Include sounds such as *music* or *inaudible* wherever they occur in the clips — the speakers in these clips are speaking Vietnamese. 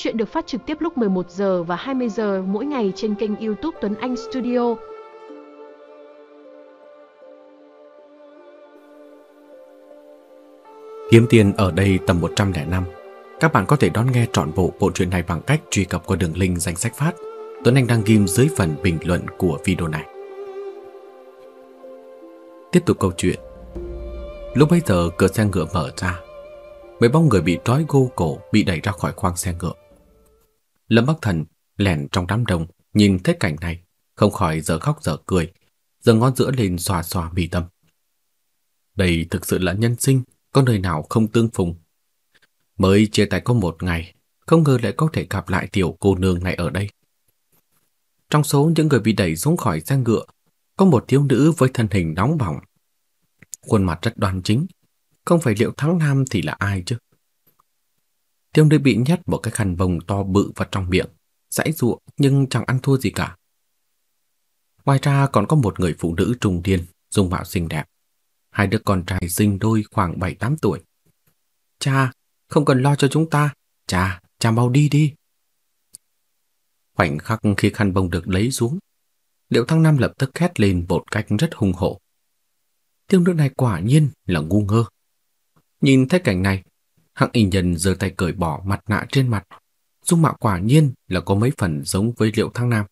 Chuyện được phát trực tiếp lúc 11 giờ và 20 giờ mỗi ngày trên kênh YouTube Tuấn Anh Studio. Kiếm tiền ở đây tầm 105. Các bạn có thể đón nghe trọn bộ bộ truyện này bằng cách truy cập qua đường link danh sách phát Tuấn Anh đăng ghim dưới phần bình luận của video này. Tiếp tục câu chuyện. Lúc bấy giờ cửa xe ngựa mở ra. Mấy bóng người bị trói gô cổ bị đẩy ra khỏi khoang xe ngựa. Lâm Bắc Thần lẻn trong đám đông, nhìn thấy cảnh này, không khỏi giờ khóc giờ cười, giờ ngón giữa lên xòa xòa mi tâm. Đây thực sự là nhân sinh, có nơi nào không tương phùng. Mới chia tay có một ngày, không ngờ lại có thể gặp lại tiểu cô nương này ở đây. Trong số những người bị đẩy xuống khỏi xe ngựa, có một thiếu nữ với thân hình nóng bỏng. Khuôn mặt rất đoan chính, không phải liệu thắng nam thì là ai chứ? Tiêu nữ bị nhét một cái khăn bông to bự vào trong miệng, giãy ruộng nhưng chẳng ăn thua gì cả. Ngoài ra còn có một người phụ nữ trung niên, dung mạo xinh đẹp. Hai đứa con trai sinh đôi khoảng 7-8 tuổi. Cha, không cần lo cho chúng ta. Cha, cha mau đi đi. Khoảnh khắc khi khăn bông được lấy xuống, Liệu Thăng Nam lập tức khét lên một cách rất hung hổ. Tiêu nữ này quả nhiên là ngu ngơ. Nhìn thấy cảnh này, Hạng y nhân giơ tay cởi bỏ mặt nạ trên mặt. Dung mạo quả nhiên là có mấy phần giống với Liệu Thăng Nam.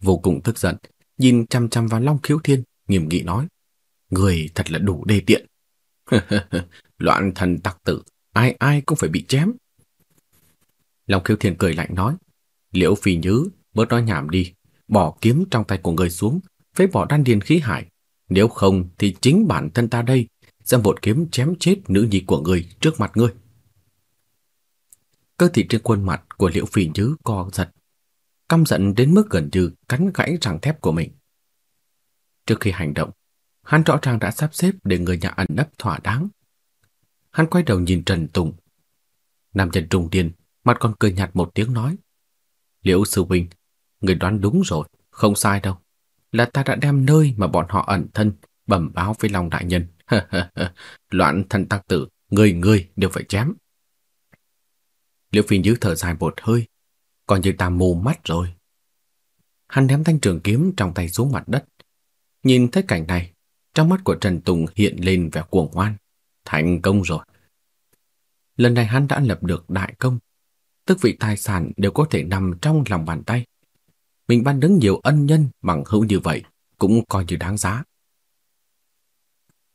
Vô cùng tức giận, nhìn chăm chăm vào Long Khiếu Thiên, nghiêm nghị nói. Người thật là đủ đê tiện. *laughs* Loạn thần tặc tử, ai ai cũng phải bị chém. Long Khiếu Thiên cười lạnh nói. Liễu Phi Nhứ, bớt nói nhảm đi, bỏ kiếm trong tay của người xuống, phế bỏ đan điền khí hải. Nếu không thì chính bản thân ta đây sẽ một kiếm chém chết nữ nhi của người trước mặt ngươi. Cơ thị trên khuôn mặt của Liễu Phỉ Nhứ co giật, căm giận đến mức gần như cắn gãy răng thép của mình. Trước khi hành động, hắn rõ ràng đã sắp xếp để người nhà ẩn nấp thỏa đáng. Hắn quay đầu nhìn Trần Tùng. Nam nhân trung điên, mặt còn cười nhạt một tiếng nói. Liễu sư huynh, người đoán đúng rồi, không sai đâu. Là ta đã đem nơi mà bọn họ ẩn thân bẩm báo với lòng đại nhân. *laughs* Loạn thần tắc tử, người người đều phải chém. Liễu Phi Như thở dài một hơi, còn như ta mù mắt rồi. Hắn ném thanh trường kiếm trong tay xuống mặt đất. Nhìn thấy cảnh này, trong mắt của Trần Tùng hiện lên vẻ cuồng ngoan. Thành công rồi. Lần này hắn đã lập được đại công. Tức vị tài sản đều có thể nằm trong lòng bàn tay. Mình ban đứng nhiều ân nhân bằng hữu như vậy cũng coi như đáng giá.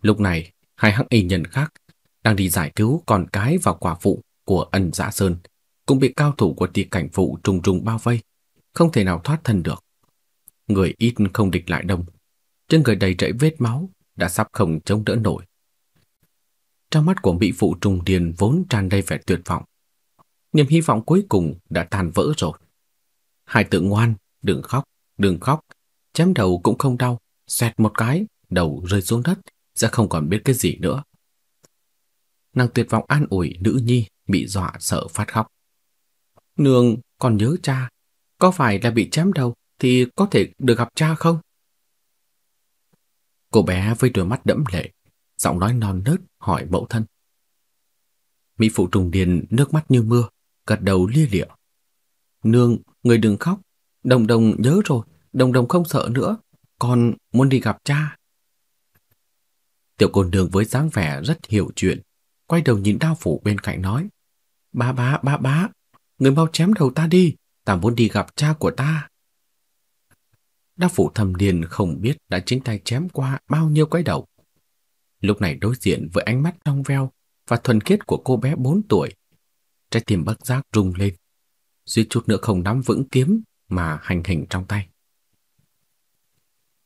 Lúc này, hai hắc y nhân khác đang đi giải cứu con cái và quả phụ của ân dạ sơn cũng bị cao thủ của tỷ cảnh phụ trùng trùng bao vây, không thể nào thoát thân được. Người ít không địch lại đông, trên người đầy rẫy vết máu đã sắp không chống đỡ nổi. Trong mắt của mỹ phụ trùng điền vốn tràn đầy vẻ tuyệt vọng. Niềm hy vọng cuối cùng đã tan vỡ rồi. Hai tự ngoan, đừng khóc, đừng khóc, chém đầu cũng không đau, xoẹt một cái, đầu rơi xuống đất, sẽ không còn biết cái gì nữa. Nàng tuyệt vọng an ủi nữ nhi bị dọa sợ phát khóc. Nương còn nhớ cha, có phải là bị chém đầu thì có thể được gặp cha không? Cô bé với đôi mắt đẫm lệ, giọng nói non nớt hỏi mẫu thân. Mỹ phụ trùng điền nước mắt như mưa, gật đầu lia lịa. Nương, người đừng khóc, đồng đồng nhớ rồi, đồng đồng không sợ nữa, con muốn đi gặp cha. Tiểu cô nương với dáng vẻ rất hiểu chuyện, quay đầu nhìn đao phủ bên cạnh nói. Ba bá, ba bá, người mau chém đầu ta đi, ta muốn đi gặp cha của ta. Đao phủ thầm điền không biết đã chính tay chém qua bao nhiêu cái đầu. Lúc này đối diện với ánh mắt trong veo và thuần khiết của cô bé 4 tuổi, trái tim bất giác rung lên, suýt chút nữa không nắm vững kiếm mà hành hình trong tay.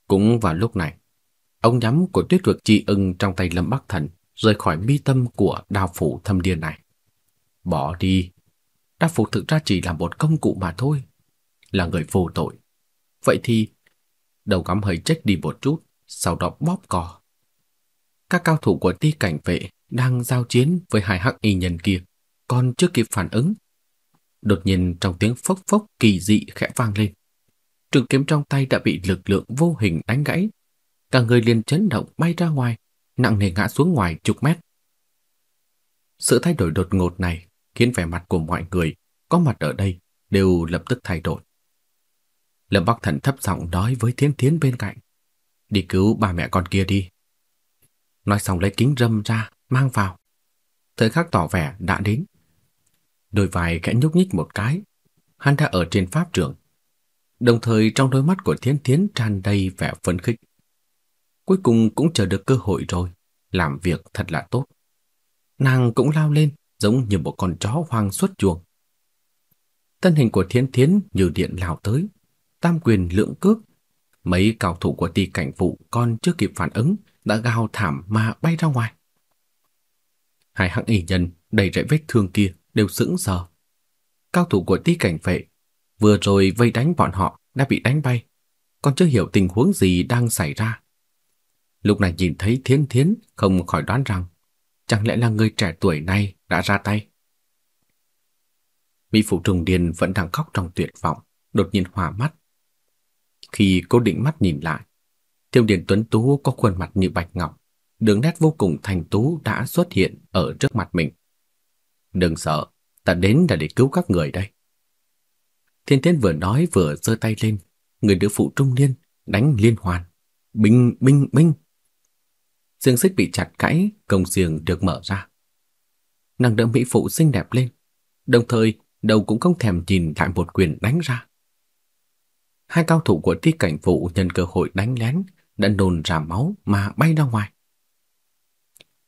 Cũng vào lúc này, Ông nhắm của tuyết vực chi ưng trong tay Lâm Bắc Thần rời khỏi mi tâm của đao phủ thâm điên này. Bỏ đi. Đao phủ thực ra chỉ là một công cụ mà thôi. Là người vô tội. Vậy thì đầu ngắm hơi trách đi một chút, sau đó bóp cò. Các cao thủ của ti cảnh vệ đang giao chiến với hai hắc y nhân kia, còn chưa kịp phản ứng. Đột nhiên trong tiếng phốc phốc kỳ dị khẽ vang lên. Trường kiếm trong tay đã bị lực lượng vô hình đánh gãy, cả người liền chấn động bay ra ngoài, nặng nề ngã xuống ngoài chục mét. Sự thay đổi đột ngột này khiến vẻ mặt của mọi người có mặt ở đây đều lập tức thay đổi. Lâm Bắc Thần thấp giọng nói với Thiến Thiến bên cạnh. Đi cứu ba mẹ con kia đi. Nói xong lấy kính râm ra, mang vào. Thời khắc tỏ vẻ đã đến. Đôi vai khẽ nhúc nhích một cái. Hắn đã ở trên pháp trường. Đồng thời trong đôi mắt của Thiến Thiến tràn đầy vẻ phấn khích. Cuối cùng cũng chờ được cơ hội rồi. Làm việc thật là tốt. Nàng cũng lao lên giống như một con chó hoang xuất chuồng. Thân hình của Thiến Thiến như điện lao tới, tam quyền lượng cước. Mấy cao thủ của ti cảnh vụ còn chưa kịp phản ứng đã gào thảm mà bay ra ngoài. Hai hạng y nhân đầy rẫy vết thương kia đều sững sờ. Cao thủ của ti cảnh vệ vừa rồi vây đánh bọn họ đã bị đánh bay, còn chưa hiểu tình huống gì đang xảy ra. Lúc này nhìn thấy Thiến Thiến không khỏi đoán rằng chẳng lẽ là người trẻ tuổi này đã ra tay. Mỹ Phụ Trùng Điền vẫn đang khóc trong tuyệt vọng, đột nhiên hòa mắt. Khi cô định mắt nhìn lại, Tiêu Điền Tuấn Tú có khuôn mặt như bạch ngọc, đường nét vô cùng thành tú đã xuất hiện ở trước mặt mình. Đừng sợ, ta đến là để cứu các người đây. Thiên Thiên vừa nói vừa giơ tay lên, người nữ phụ trung niên đánh liên hoàn. Binh, binh, binh. Xiềng xích bị chặt cãi, công xiềng được mở ra. Nàng đỡ mỹ phụ xinh đẹp lên, đồng thời đầu cũng không thèm nhìn lại một quyền đánh ra. Hai cao thủ của ti cảnh vụ nhân cơ hội đánh lén đã nôn ra máu mà bay ra ngoài.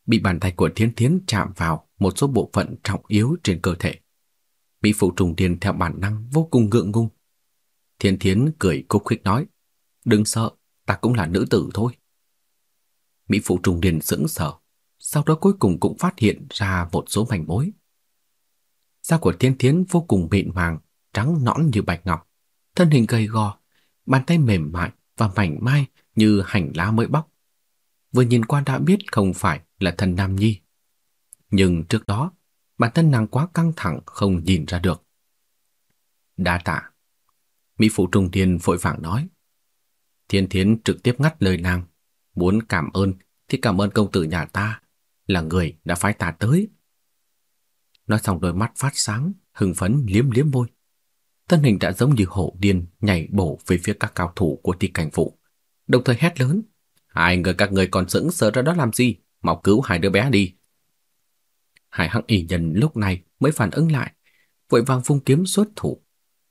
Bị bàn tay của Thiên Thiến chạm vào một số bộ phận trọng yếu trên cơ thể. Mỹ phụ trùng điền theo bản năng vô cùng ngượng ngung. Thiên Thiến cười cúc khích nói, đừng sợ, ta cũng là nữ tử thôi. Mỹ phụ trùng điền sững sờ, sau đó cuối cùng cũng phát hiện ra một số mảnh mối. Da của Thiên Thiến vô cùng mịn màng, trắng nõn như bạch ngọc, thân hình gầy gò, bàn tay mềm mại và mảnh mai như hành lá mới bóc. Vừa nhìn qua đã biết không phải là thần nam nhi. Nhưng trước đó, bản thân nàng quá căng thẳng không nhìn ra được. Đa tạ. Mỹ phụ trung thiên vội vàng nói. Thiên Thiến trực tiếp ngắt lời nàng, muốn cảm ơn thì cảm ơn công tử nhà ta, là người đã phái ta tới. Nói xong đôi mắt phát sáng, hưng phấn liếm liếm môi. Thân hình đã giống như hổ điên nhảy bổ về phía các cao thủ của thi cảnh phụ đồng thời hét lớn. Hai người các người còn sững sờ ra đó làm gì? Mau cứu hai đứa bé đi. Hai hắc y nhân lúc này mới phản ứng lại, vội vàng vung kiếm xuất thủ.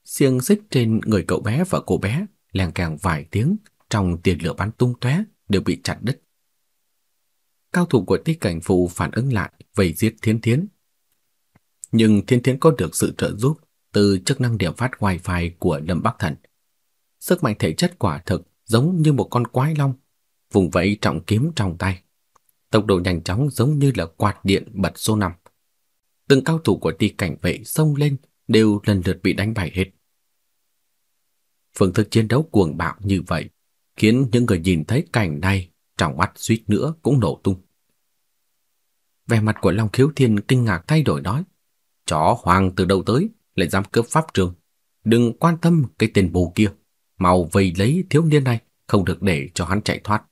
Xiềng xích trên người cậu bé và cô bé lèn càng vài tiếng trong tiền lửa bắn tung tóe đều bị chặt đứt. Cao thủ của tích cảnh phụ phản ứng lại vây giết Thiên Thiến. Nhưng Thiên Thiến có được sự trợ giúp từ chức năng điểm phát wifi của Lâm Bắc Thần. Sức mạnh thể chất quả thực giống như một con quái long, vùng vẫy trọng kiếm trong tay. Tốc độ nhanh chóng giống như là quạt điện bật số 5. Từng cao thủ của ti cảnh vệ xông lên đều lần lượt bị đánh bại hết. Phương thức chiến đấu cuồng bạo như vậy khiến những người nhìn thấy cảnh này trong mắt suýt nữa cũng nổ tung. Vẻ mặt của Long Khiếu Thiên kinh ngạc thay đổi nói: "Chó hoàng từ đâu tới, lại dám cướp pháp trường, đừng quan tâm cái tên bù kia, mau vây lấy thiếu niên này, không được để cho hắn chạy thoát."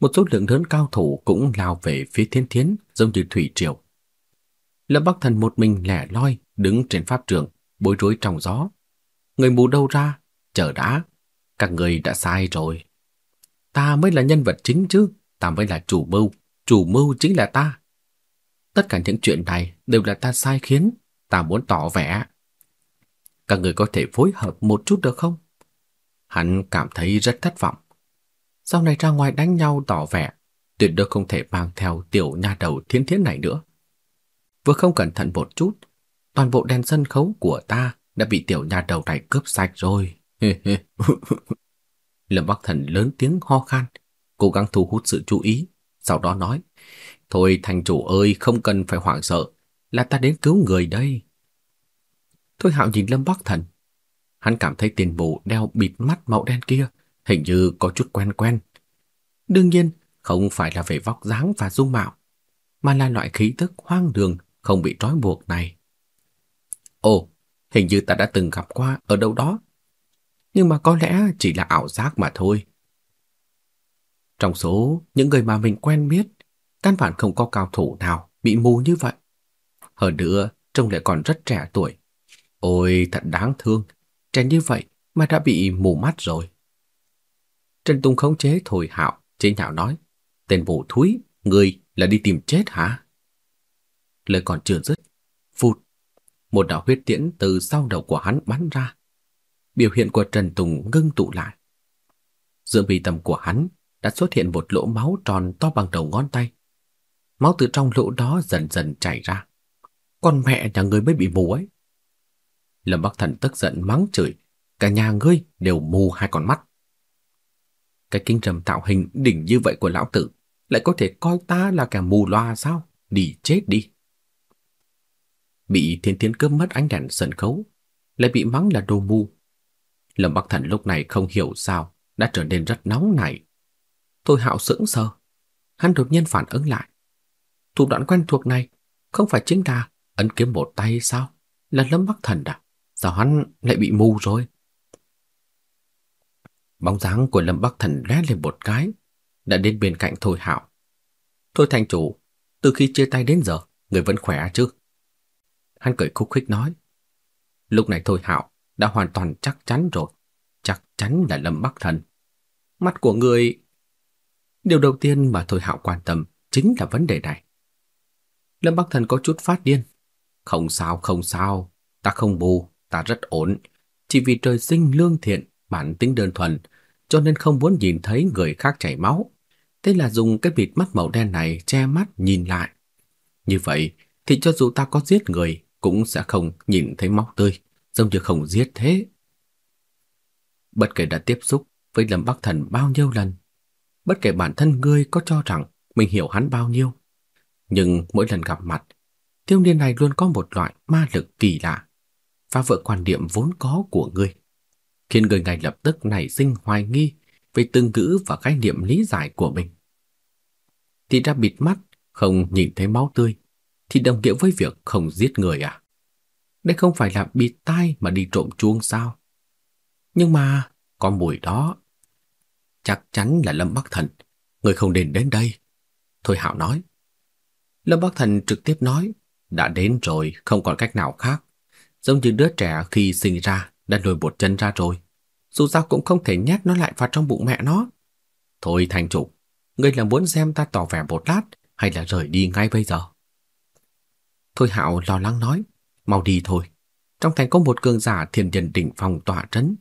Một số lượng lớn cao thủ cũng lao về phía Thiên Thiến giống như thủy triều. Lâm Bắc Thần một mình lẻ loi đứng trên pháp trường, bối rối trong gió. Người mù đâu ra, chờ đã, các người đã sai rồi. Ta mới là nhân vật chính chứ, ta mới là chủ mưu, chủ mưu chính là ta. Tất cả những chuyện này đều là ta sai khiến, ta muốn tỏ vẻ. Các người có thể phối hợp một chút được không? Hắn cảm thấy rất thất vọng. Sau này ra ngoài đánh nhau tỏ vẻ, tuyệt đối không thể mang theo tiểu nha đầu thiên thiến này nữa. Vừa không cẩn thận một chút, toàn bộ đèn sân khấu của ta đã bị tiểu nha đầu này cướp sạch rồi. Lâm Bắc Thần lớn tiếng ho khan, cố gắng thu hút sự chú ý, sau đó nói: "Thôi thành chủ ơi, không cần phải hoảng sợ, là ta đến cứu người đây." Thôi Hạo nhìn Lâm Bắc Thần, hắn cảm thấy tiền bù đeo bịt mắt màu đen kia hình như có chút quen quen. Đương nhiên, không phải là về vóc dáng và dung mạo, mà là loại khí tức hoang đường không bị trói buộc này. Ồ, hình như ta đã từng gặp qua ở đâu đó nhưng mà có lẽ chỉ là ảo giác mà thôi. Trong số những người mà mình quen biết, căn bản không có cao thủ nào bị mù như vậy. Hơn nữa, trông lại còn rất trẻ tuổi. Ôi, thật đáng thương, trẻ như vậy mà đã bị mù mắt rồi. Trần Tùng khống chế Thôi Hạo, chế nhạo nói, tên bộ thúi, người là đi tìm chết hả? Lời còn chưa dứt, phụt, một đạo huyết tiễn từ sau đầu của hắn bắn ra. Biểu hiện của Trần Tùng ngưng tụ lại. Giữa bì tầm của hắn đã xuất hiện một lỗ máu tròn to bằng đầu ngón tay. Máu từ trong lỗ đó dần dần chảy ra. Con mẹ nhà ngươi mới bị mù ấy. Lâm Bắc Thần tức giận mắng chửi, cả nhà ngươi đều mù hai con mắt. Cái kinh trầm tạo hình đỉnh như vậy của lão tử lại có thể coi ta là kẻ mù loa sao? Đi chết đi. Bị thiên thiên cướp mất ánh đèn sân khấu, lại bị mắng là đồ mù. Lâm Bắc Thần lúc này không hiểu sao đã trở nên rất nóng nảy. Thôi hạo sững sờ. Hắn đột nhiên phản ứng lại. Thủ đoạn quen thuộc này không phải chính là ấn kiếm một tay sao? Là Lâm Bắc Thần à? Sao hắn lại bị mù rồi? Bóng dáng của Lâm Bắc Thần lóe lên một cái, đã đến bên cạnh Thôi Hạo. Thôi thành chủ, từ khi chia tay đến giờ, người vẫn khỏe chứ? Hắn cười khúc khích nói. Lúc này Thôi Hạo đã hoàn toàn chắc chắn rồi. Chắc chắn là Lâm Bắc Thần. Mắt của người... Điều đầu tiên mà Thôi Hạo quan tâm chính là vấn đề này. Lâm Bắc Thần có chút phát điên. Không sao, không sao. Ta không bù, ta rất ổn. Chỉ vì trời sinh lương thiện, bản tính đơn thuần, cho nên không muốn nhìn thấy người khác chảy máu. Thế là dùng cái bịt mắt màu đen này che mắt nhìn lại. Như vậy thì cho dù ta có giết người cũng sẽ không nhìn thấy máu tươi, giống như không giết thế. Bất kể đã tiếp xúc với Lâm Bắc Thần bao nhiêu lần, bất kể bản thân ngươi có cho rằng mình hiểu hắn bao nhiêu, nhưng mỗi lần gặp mặt, thiếu niên này luôn có một loại ma lực kỳ lạ, phá vỡ quan điểm vốn có của ngươi, khiến người ngay lập tức nảy sinh hoài nghi về từng ngữ và khái niệm lý giải của mình. Thì đã bịt mắt, không nhìn thấy máu tươi, thì đồng nghĩa với việc không giết người à? Đây không phải là bịt tai mà đi trộm chuông sao? Nhưng mà, có mùi đó. Chắc chắn là Lâm Bắc Thần, người không đến đến đây. Thôi Hạo nói. Lâm Bắc Thần trực tiếp nói, đã đến rồi, không còn cách nào khác. Giống như đứa trẻ khi sinh ra đã lùi một chân ra rồi. Dù sao cũng không thể nhét nó lại vào trong bụng mẹ nó. Thôi thành chủ, ngươi là muốn xem ta tỏ vẻ một lát hay là rời đi ngay bây giờ? Thôi Hạo lo lắng nói, mau đi thôi. Trong thành có một cường giả thiên nhân đỉnh phong tỏa trấn.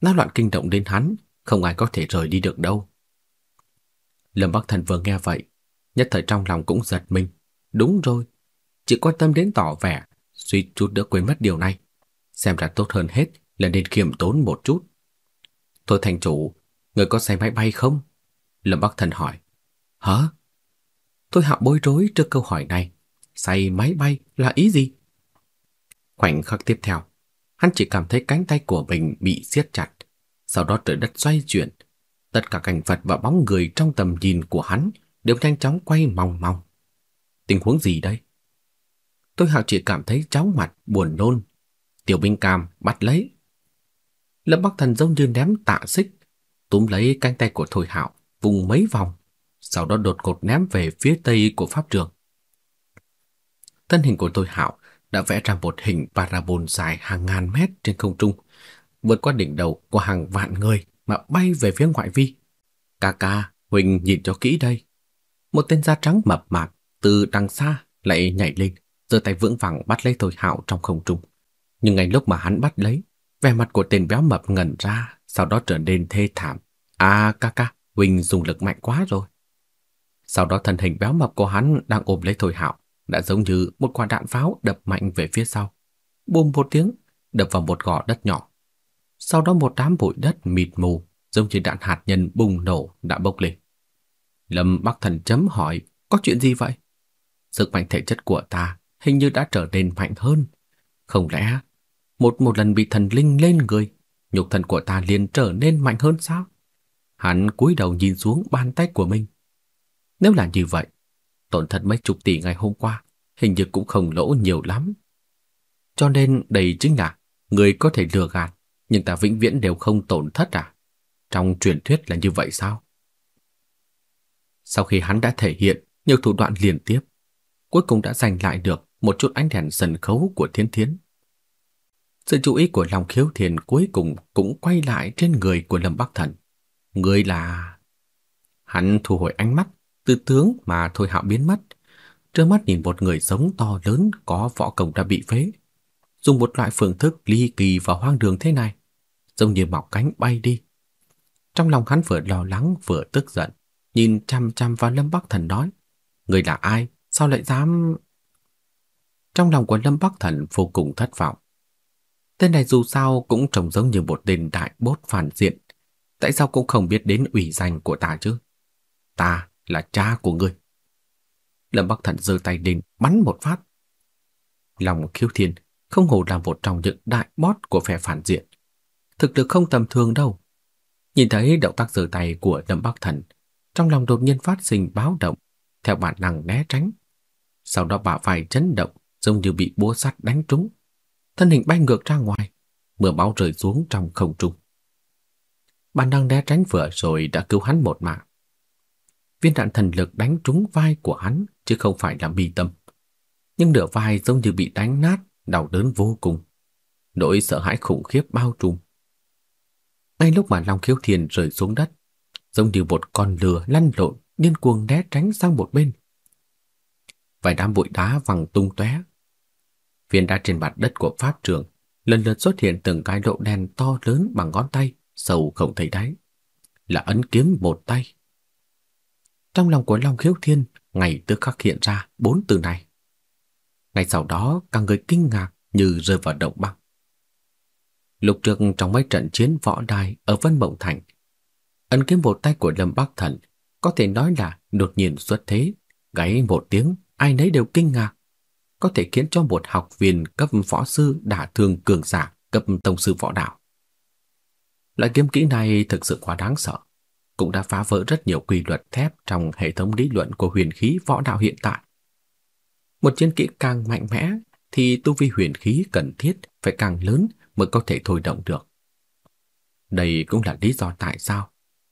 náo loạn kinh động đến hắn, không ai có thể rời đi được đâu. Lâm Bắc Thần vừa nghe vậy, nhất thời trong lòng cũng giật mình. Đúng rồi, chỉ quan tâm đến tỏ vẻ, suy chút nữa quên mất điều này. Xem ra tốt hơn hết là nên kiềm tốn một chút. Thôi thành chủ, người có xe máy bay không? Lâm Bắc Thần hỏi. Hả? Tôi hạ bối rối trước câu hỏi này. Say máy bay là ý gì? Khoảnh khắc tiếp theo, hắn chỉ cảm thấy cánh tay của mình bị siết chặt. Sau đó trời đất xoay chuyển. Tất cả cảnh vật và bóng người trong tầm nhìn của hắn đều nhanh chóng quay mòng mòng. Tình huống gì đây? Tôi hạo chỉ cảm thấy chóng mặt, buồn nôn. Tiểu binh cam bắt lấy. Lâm Bắc Thần giống như ném tạ xích, túm lấy cánh tay của Thôi Hạo, vùng mấy vòng, sau đó đột ngột ném về phía tây của pháp trường. Thân hình của Thôi Hạo đã vẽ ra một hình parabol dài hàng ngàn mét trên không trung, vượt qua đỉnh đầu của hàng vạn người mà bay về phía ngoại vi. Ca ca, Huỳnh nhìn cho kỹ đây. Một tên da trắng mập mạp từ đằng xa lại nhảy lên, giơ tay vững vàng bắt lấy Thôi Hạo trong không trung. Nhưng ngay lúc mà hắn bắt lấy, vẻ mặt của tên béo mập ngẩn ra, sau đó trở nên thê thảm. À ca ca, Huỳnh dùng lực mạnh quá rồi. Sau đó thân hình béo mập của hắn đang ôm lấy Thôi Hạo, đã giống như một quả đạn pháo đập mạnh về phía sau. Bùm một tiếng, đập vào một gò đất nhỏ. Sau đó một đám bụi đất mịt mù, giống như đạn hạt nhân bùng nổ đã bốc lên. Lâm Bắc Thần chấm hỏi, có chuyện gì vậy? Sức mạnh thể chất của ta hình như đã trở nên mạnh hơn. Không lẽ một một lần bị thần linh lên người, nhục thần của ta liền trở nên mạnh hơn sao? Hắn cúi đầu nhìn xuống bàn tay của mình. Nếu là như vậy, tổn thất mấy chục tỷ ngày hôm qua, hình như cũng không lỗ nhiều lắm. Cho nên đây chính là người có thể lừa gạt, nhưng ta vĩnh viễn đều không tổn thất à? Trong truyền thuyết là như vậy sao? Sau khi hắn đã thể hiện nhiều thủ đoạn liên tiếp, cuối cùng đã giành lại được một chút ánh đèn sân khấu của Thiên Thiến. Sự chú ý của Long Khiếu Thiền cuối cùng cũng quay lại trên người của Lâm Bắc Thần. Người là... Hắn thu hồi ánh mắt, từ tướng mà Thôi Hạo biến mất. Trơ mắt nhìn một người sống to lớn có võ công đã bị phế. Dùng một loại phương thức ly kỳ và hoang đường thế này, giống như mọc cánh bay đi. Trong lòng hắn vừa lo lắng vừa tức giận, nhìn chăm chăm vào Lâm Bắc Thần nói, người là ai, sao lại dám... Trong lòng của Lâm Bắc Thần vô cùng thất vọng. Tên này dù sao cũng trông giống như một tên đại bốt phản diện. Tại sao cũng không biết đến ủy danh của ta chứ? Ta là cha của ngươi. Lâm Bắc Thần giơ tay lên bắn một phát. Lòng khiếu thiên không hổ là một trong những đại boss của phe phản diện. Thực lực không tầm thường đâu. Nhìn thấy động tác giơ tay của Lâm Bắc Thần, trong lòng đột nhiên phát sinh báo động, theo bản năng né tránh. Sau đó bả vai chấn động, giống như bị búa sắt đánh trúng. Thân hình bay ngược ra ngoài, mưa máu rơi xuống trong không trung. Bản năng né tránh vừa rồi đã cứu hắn một mạng. Viên đạn thần lực đánh trúng vai của hắn chứ không phải là mi tâm. Nhưng nửa vai giống như bị đánh nát, đau đớn vô cùng. Nỗi sợ hãi khủng khiếp bao trùm. Ngay lúc mà Long Khiếu Thiền rơi xuống đất, giống như một con lừa lăn lộn, điên cuồng né tránh sang một bên. Vài đám bụi đá văng tung tóe. Viên đá trên mặt đất của pháp trường lần lượt xuất hiện từng cái lỗ đen to lớn bằng ngón tay, sâu không thấy đáy. Là ấn kiếm một tay. Trong lòng của Long Khiếu Thiên ngày tức khắc hiện ra bốn từ này. Ngay sau đó, cả người kinh ngạc như rơi vào động băng. Lục trước trong mấy trận chiến võ đài ở Vân Mộng Thành, ấn kiếm một tay của Lâm Bắc Thần có thể nói là đột nhiên xuất thế, gáy một tiếng, ai nấy đều kinh ngạc, có thể khiến cho một học viên cấp võ sư đả thương cường giả cấp tông sư võ đạo. Loại kiếm kỹ này thực sự quá đáng sợ cũng đã phá vỡ rất nhiều quy luật thép trong hệ thống lý luận của huyền khí võ đạo hiện tại. Một chiến kỹ càng mạnh mẽ thì tu vi huyền khí cần thiết phải càng lớn mới có thể thôi động được. Đây cũng là lý do tại sao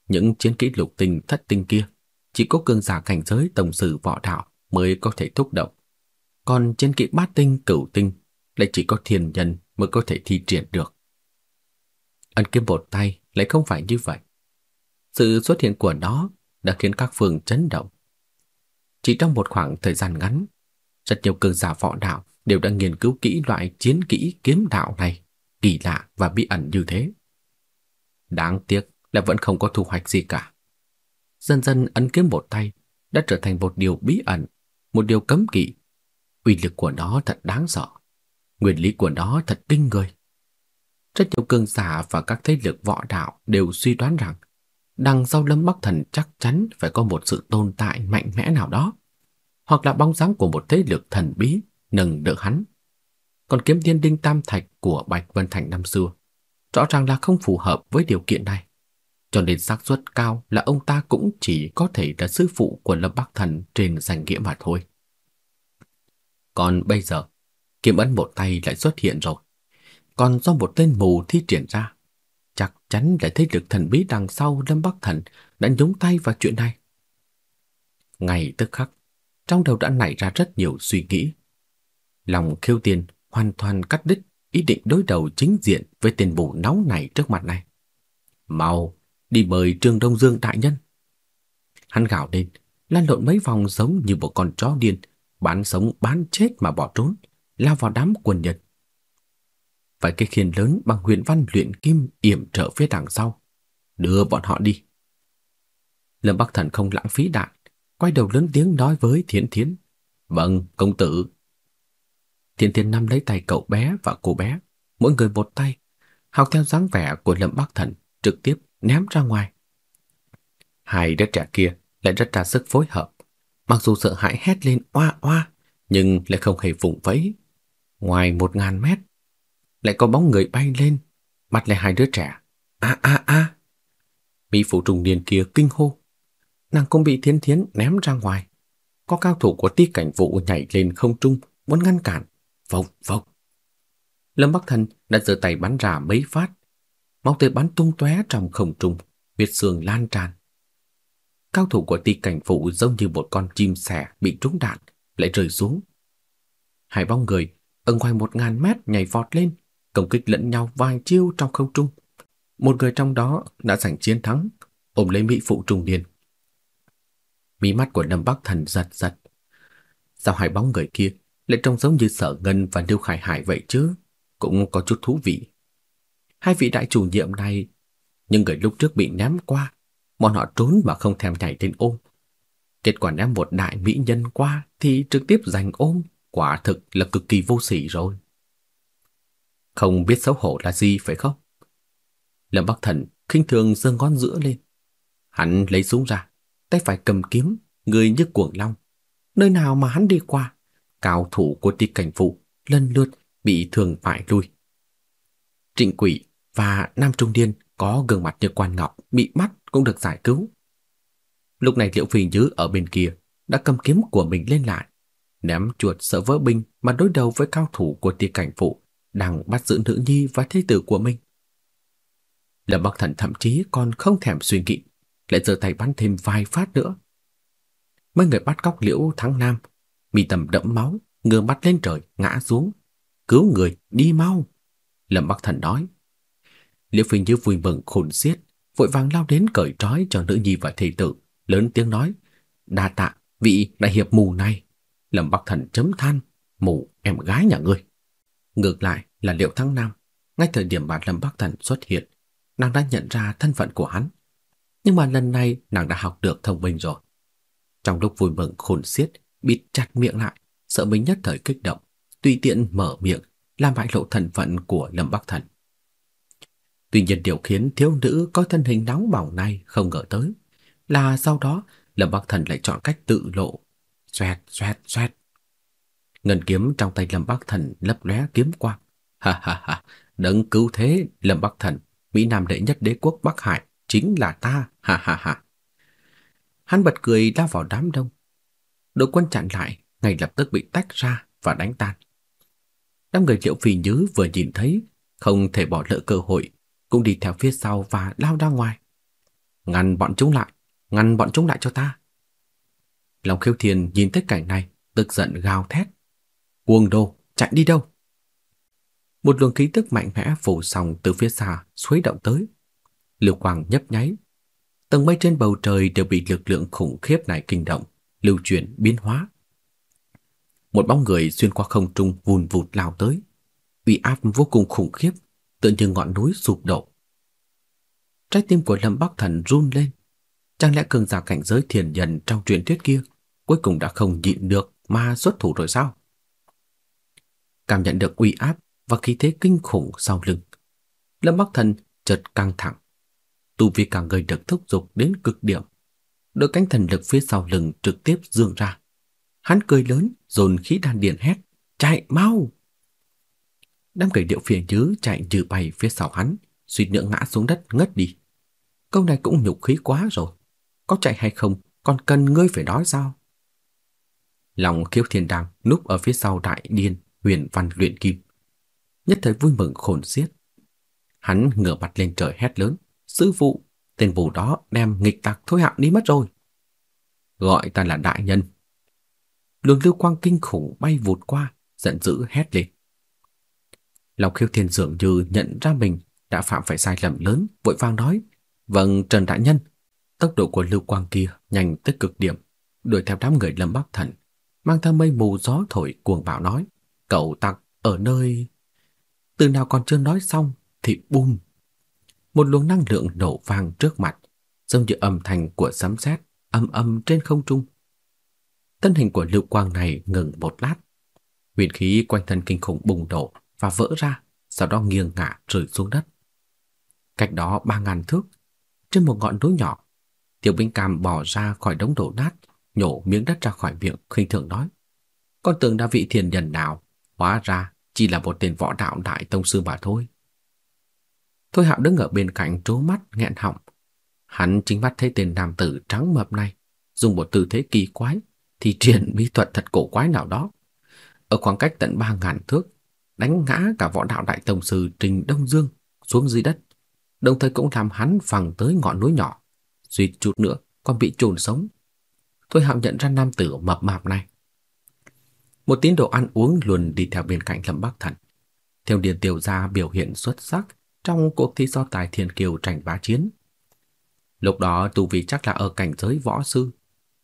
những chiến kỹ lục tinh thất tinh kia chỉ có cường giả cảnh giới tổng sử võ đạo mới có thể thúc động. Còn chiến kỹ bát tinh, cửu tinh lại chỉ có thiên nhân mới có thể thi triển được. Ân kiếm bột tay lại không phải như vậy. Sự xuất hiện của nó đã khiến các phường chấn động. Chỉ trong một khoảng thời gian ngắn, rất nhiều cường giả võ đạo đều đã nghiên cứu kỹ loại chiến kỹ kiếm đạo này, kỳ lạ và bí ẩn như thế. Đáng tiếc là vẫn không có thu hoạch gì cả. Dần dần ấn kiếm một tay đã trở thành một điều bí ẩn, một điều cấm kỵ. Uy lực của nó thật đáng sợ. Nguyên lý của nó thật kinh người. Rất nhiều cường giả và các thế lực võ đạo đều suy đoán rằng đằng sau Lâm Bắc Thần chắc chắn phải có một sự tồn tại mạnh mẽ nào đó, hoặc là bóng dáng của một thế lực thần bí nâng đỡ hắn. Còn kiếm thiên đinh tam thạch của Bạch Vân Thành năm xưa, rõ ràng là không phù hợp với điều kiện này. Cho nên xác suất cao là ông ta cũng chỉ có thể là sư phụ của Lâm Bắc Thần trên danh nghĩa mà thôi. Còn bây giờ, kiếm ấn một tay lại xuất hiện rồi. Còn do một tên mù thi triển ra, Chắc chắn là thế lực thần bí đằng sau Lâm Bắc Thần đã nhúng tay vào chuyện này. Ngày tức khắc, trong đầu đã nảy ra rất nhiều suy nghĩ. Lòng khiêu tiền hoàn toàn cắt đứt ý định đối đầu chính diện với tên bù nóng này trước mặt này. Mau, đi mời Trương Đông Dương đại nhân. Hắn gào lên, lan lộn mấy vòng giống như một con chó điên, bán sống bán chết mà bỏ trốn, lao vào đám quần nhật phải cái khiên lớn bằng huyền văn luyện kim yểm trợ phía đằng sau. Đưa bọn họ đi. Lâm Bắc Thần không lãng phí đạn, quay đầu lớn tiếng nói với Thiến Thiến. Vâng, công tử. Thiến Thiến nắm lấy tay cậu bé và cô bé, mỗi người một tay, học theo dáng vẻ của Lâm Bắc Thần, trực tiếp ném ra ngoài. Hai đứa trẻ kia lại rất ra sức phối hợp, mặc dù sợ hãi hét lên oa oa, nhưng lại không hề vùng vẫy. Ngoài một ngàn mét, lại có bóng người bay lên, bắt lại hai đứa trẻ. A a a. Mỹ phụ trùng niên kia kinh hô. Nàng cũng bị Thiến Thiến ném ra ngoài. Có cao thủ của Ti Cảnh Vũ nhảy lên không trung, muốn ngăn cản. Vộc vộc. Lâm Bắc Thần đã giơ tay bắn ra mấy phát, máu tươi bắn tung tóe trong không trung, huyết sương lan tràn. Cao thủ của Ti Cảnh Vũ giống như một con chim sẻ bị trúng đạn, lại rơi xuống. Hai bóng người ở ngoài một ngàn mét nhảy vọt lên, công kích lẫn nhau vài chiêu trong không trung. Một người trong đó đã giành chiến thắng, ôm lấy mỹ phụ trùng điền. Mí mắt của Lâm Bắc Thần giật giật. Sao hai bóng người kia lại trông giống như Sở Ngân và Lưu Khải Hải vậy chứ? Cũng có chút thú vị. Hai vị đại chủ nhiệm này, những người lúc trước bị ném qua, bọn họ trốn mà không thèm nhảy lên ôm. Kết quả ném một đại mỹ nhân qua thì trực tiếp giành ôm, quả thực là cực kỳ vô sỉ rồi. Không biết xấu hổ là gì phải không? Lâm Bắc Thần khinh thường giơ ngón giữa lên. Hắn lấy súng ra, tay phải cầm kiếm, người như cuồng long. Nơi nào mà hắn đi qua, cao thủ của ti cảnh phụ lần lượt bị thương bại lui. Trịnh Quỷ và Nam Trung Điên có gương mặt như quan ngọc bị bắt cũng được giải cứu. Lúc này Liễu Phi Nhứ ở bên kia đã cầm kiếm của mình lên lại, ném chuột sợ vỡ binh mà đối đầu với cao thủ của ti cảnh phụ đang bắt giữ nữ nhi và thế tử của mình. Lâm Bắc Thần thậm chí còn không thèm suy nghĩ, lại giơ tay bắn thêm vài phát nữa. Mấy người bắt cóc Liễu Thắng Nam, mi tầm đẫm máu, ngửa mắt lên trời, ngã xuống. Cứu người, đi mau. Lâm Bắc Thần nói. Liễu Phi Như vui mừng khôn xiết, vội vàng lao đến cởi trói cho nữ nhi và thầy tử, lớn tiếng nói. Đa tạ, vị đại hiệp mù này. Lâm Bắc Thần chấm than, mù em gái nhà ngươi. Ngược lại là liệu Thắng Nam, ngay thời điểm bản Lâm Bắc Thần xuất hiện, nàng đã nhận ra thân phận của hắn. Nhưng mà lần này nàng đã học được thông minh rồi. Trong lúc vui mừng khôn xiết, bịt chặt miệng lại, sợ mình nhất thời kích động, tùy tiện mở miệng, làm bại lộ thân phận của Lâm Bắc Thần. Tuy nhiên điều khiến thiếu nữ có thân hình nóng bỏng này không ngờ tới là sau đó Lâm Bắc Thần lại chọn cách tự lộ. Xoẹt, xoẹt, xoẹt. Ngân kiếm trong tay Lâm Bắc Thần lấp lóe kiếm quang. Ha ha ha, đấng cứu thế Lâm Bắc Thần, Mỹ Nam đệ nhất đế quốc Bắc Hải chính là ta, ha ha ha. Hắn bật cười lao vào đám đông. Đội quân chặn lại, ngay lập tức bị tách ra và đánh tan. Đám người Liễu Phi Nhứ vừa nhìn thấy, không thể bỏ lỡ cơ hội, cũng đi theo phía sau và lao ra ngoài. Ngăn bọn chúng lại, ngăn bọn chúng lại cho ta. Long khiêu thiền nhìn thấy cảnh này, tức giận gào thét. Cuồng đồ, chạy đi đâu? Một luồng khí tức mạnh mẽ phủ sòng từ phía xa xuấy động tới. Lưu quang nhấp nháy. Tầng mây trên bầu trời đều bị lực lượng khủng khiếp này kinh động, lưu chuyển biến hóa. Một bóng người xuyên qua không trung vùn vụt lao tới. Uy áp vô cùng khủng khiếp, tựa như ngọn núi sụp đổ. Trái tim của Lâm Bắc Thần run lên. Chẳng lẽ cường giả cảnh giới thiền nhân trong truyền thuyết kia cuối cùng đã không nhịn được mà xuất thủ rồi sao? Cảm nhận được uy áp và khí thế kinh khủng sau lưng, Lâm Bắc Thần chợt căng thẳng. Tu vi càng gây được thúc dục đến cực điểm. Đôi cánh thần lực phía sau lưng trực tiếp dương ra. Hắn cười lớn, dồn khí đan điền hét, chạy mau! Đám người điệu phiền dưới chạy như bay phía sau hắn, suýt nữa ngã xuống đất ngất đi. Câu này cũng nhục khí quá rồi. Có chạy hay không, còn cần ngươi phải nói sao? Lòng khiếu thiên đàng núp ở phía sau đại điên huyền văn luyện kim. Nhất thời vui mừng khôn xiết. Hắn ngửa mặt lên trời hét lớn. Sư phụ, tên vụ đó đem nghịch tặc thôi hạng đi mất rồi. Gọi ta là đại nhân. Luồng lưu quang kinh khủng bay vụt qua, giận dữ hét lên. Lòng khiêu thiên dường như nhận ra mình đã phạm phải sai lầm lớn, vội vàng nói. Vâng, Trần Đại Nhân. Tốc độ của lưu quang kia nhanh tới cực điểm, đuổi theo đám người lâm bắc thần, mang theo mây mù gió thổi cuồng bạo nói. Cậu tặc ở nơi... Từ nào còn chưa nói xong thì bùm. Một luồng năng lượng nổ vang trước mặt, giống như âm thanh của sấm sét âm âm trên không trung. Thân hình của lưu quang này ngừng một lát. Huyền khí quanh thân kinh khủng bùng nổ và vỡ ra, sau đó nghiêng ngả rơi xuống đất. Cách đó ba ngàn thước, trên một ngọn núi nhỏ, Tiểu binh Cam bò ra khỏi đống đổ nát, nhổ miếng đất ra khỏi miệng khinh thường nói: "Con tưởng đã vị thiền nhân nào, hóa ra chỉ là một tên võ đạo đại tông sư mà thôi." Thôi Hạo đứng ở bên cạnh trố mắt nghẹn họng. Hắn chính mắt thấy tên nam tử trắng mập này dùng một tư thế kỳ quái thì triển *laughs* bí thuật thật cổ quái nào đó. Ở khoảng cách tận ba ngàn thước, đánh ngã cả võ đạo đại tông sư Trình Đông Dương xuống dưới đất, đồng thời cũng làm hắn phẳng tới ngọn núi nhỏ, suýt chút nữa còn bị chôn sống. Thôi Hạo nhận ra nam tử mập mạp này. Một tín đồ ăn uống luôn đi theo bên cạnh Lâm Bắc Thần. Theo Điền Tiểu Gia biểu hiện xuất sắc trong cuộc thi so tài thiên kiều tranh bá chiến. Lúc đó tu vi chắc là ở cảnh giới võ sư,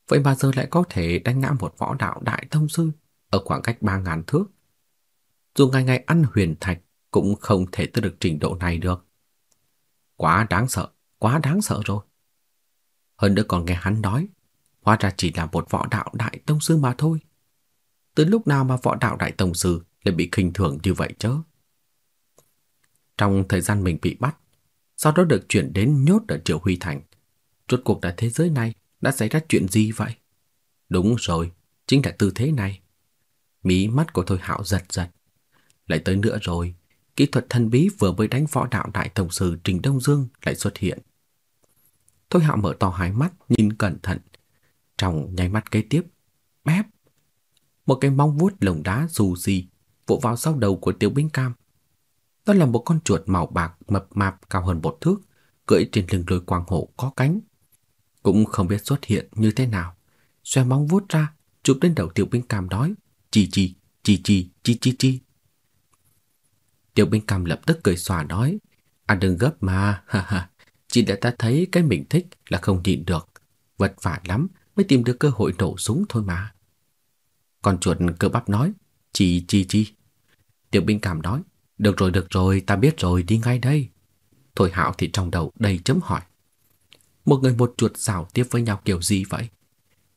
vậy mà giờ lại có thể đánh ngã một võ đạo đại thông sư ở khoảng cách ba ngàn thước. Dù ngày ngày ăn huyền thạch cũng không thể tới được trình độ này được. Quá đáng sợ, quá đáng sợ rồi. Hơn nữa còn nghe hắn nói, hóa ra chỉ là một võ đạo đại tông sư mà thôi. Từ lúc nào mà võ đạo đại tổng sư lại bị khinh thường như vậy chứ? Trong thời gian mình bị bắt, sau đó được chuyển đến nhốt ở Triệu Huy Thành. Rốt cuộc tại thế giới này đã xảy ra chuyện gì vậy? Đúng rồi, chính là tư thế này. Mí mắt của Thôi Hạo giật giật. Lại tới nữa rồi, kỹ thuật thân bí vừa mới đánh võ đạo đại tổng sư Trình Đông Dương lại xuất hiện. Thôi Hạo mở to hai mắt, nhìn cẩn thận. Trong nháy mắt kế tiếp, bép. Một cái móng vuốt lồng đá dù gì vỗ vào sau đầu của Tiểu Binh Cam. Đó là một con chuột màu bạc mập mạp cao hơn một thước, cưỡi trên lưng lôi quang hổ có cánh. Cũng không biết xuất hiện như thế nào. Xoe móng vuốt ra, chụp lên đầu Tiểu Binh Cam đói chi chi, chi chi, chi chi chi. Tiểu Binh Cam lập tức cười xòa nói, à đừng gấp mà, ha ha, chỉ để ta thấy cái mình thích là không nhịn được, vật vả lắm mới tìm được cơ hội nổ súng thôi mà. Con chuột cơ bắp nói, chi chi chi. Tiểu Binh cảm nói, được rồi, được rồi, ta biết rồi, đi ngay đây. Thôi Hạo thì trong đầu đầy chấm hỏi. Một người một chuột xảo tiếp với nhau kiểu gì vậy?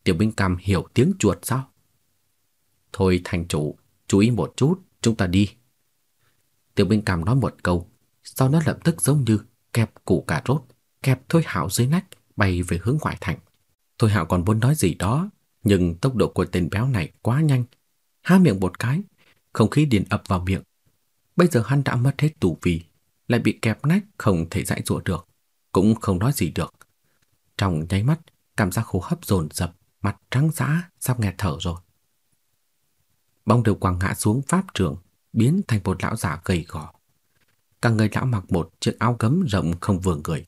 Tiểu binh cảm hiểu tiếng chuột sao? Thôi thành chủ, chú ý một chút, chúng ta đi. Tiểu binh cảm nói một câu, sau đó lập tức giống như kẹp củ cà rốt, kẹp Thôi Hạo dưới nách, bay về hướng ngoại thành. Thôi Hạo còn muốn nói gì đó, nhưng tốc độ của tên béo này quá nhanh. Há miệng một cái, không khí điền ập vào miệng, Bây giờ hắn đã mất hết tù vị lại bị kẹp nách không thể dãy dụa được, cũng không nói gì được. Trong nháy mắt, cảm giác hô hấp dồn dập, mặt trắng dã, sắp nghẹt thở rồi. Bóng đều quàng ngã xuống pháp trường, biến thành một lão già gầy gò. Cả người lão mặc một chiếc áo gấm rộng không vừa người,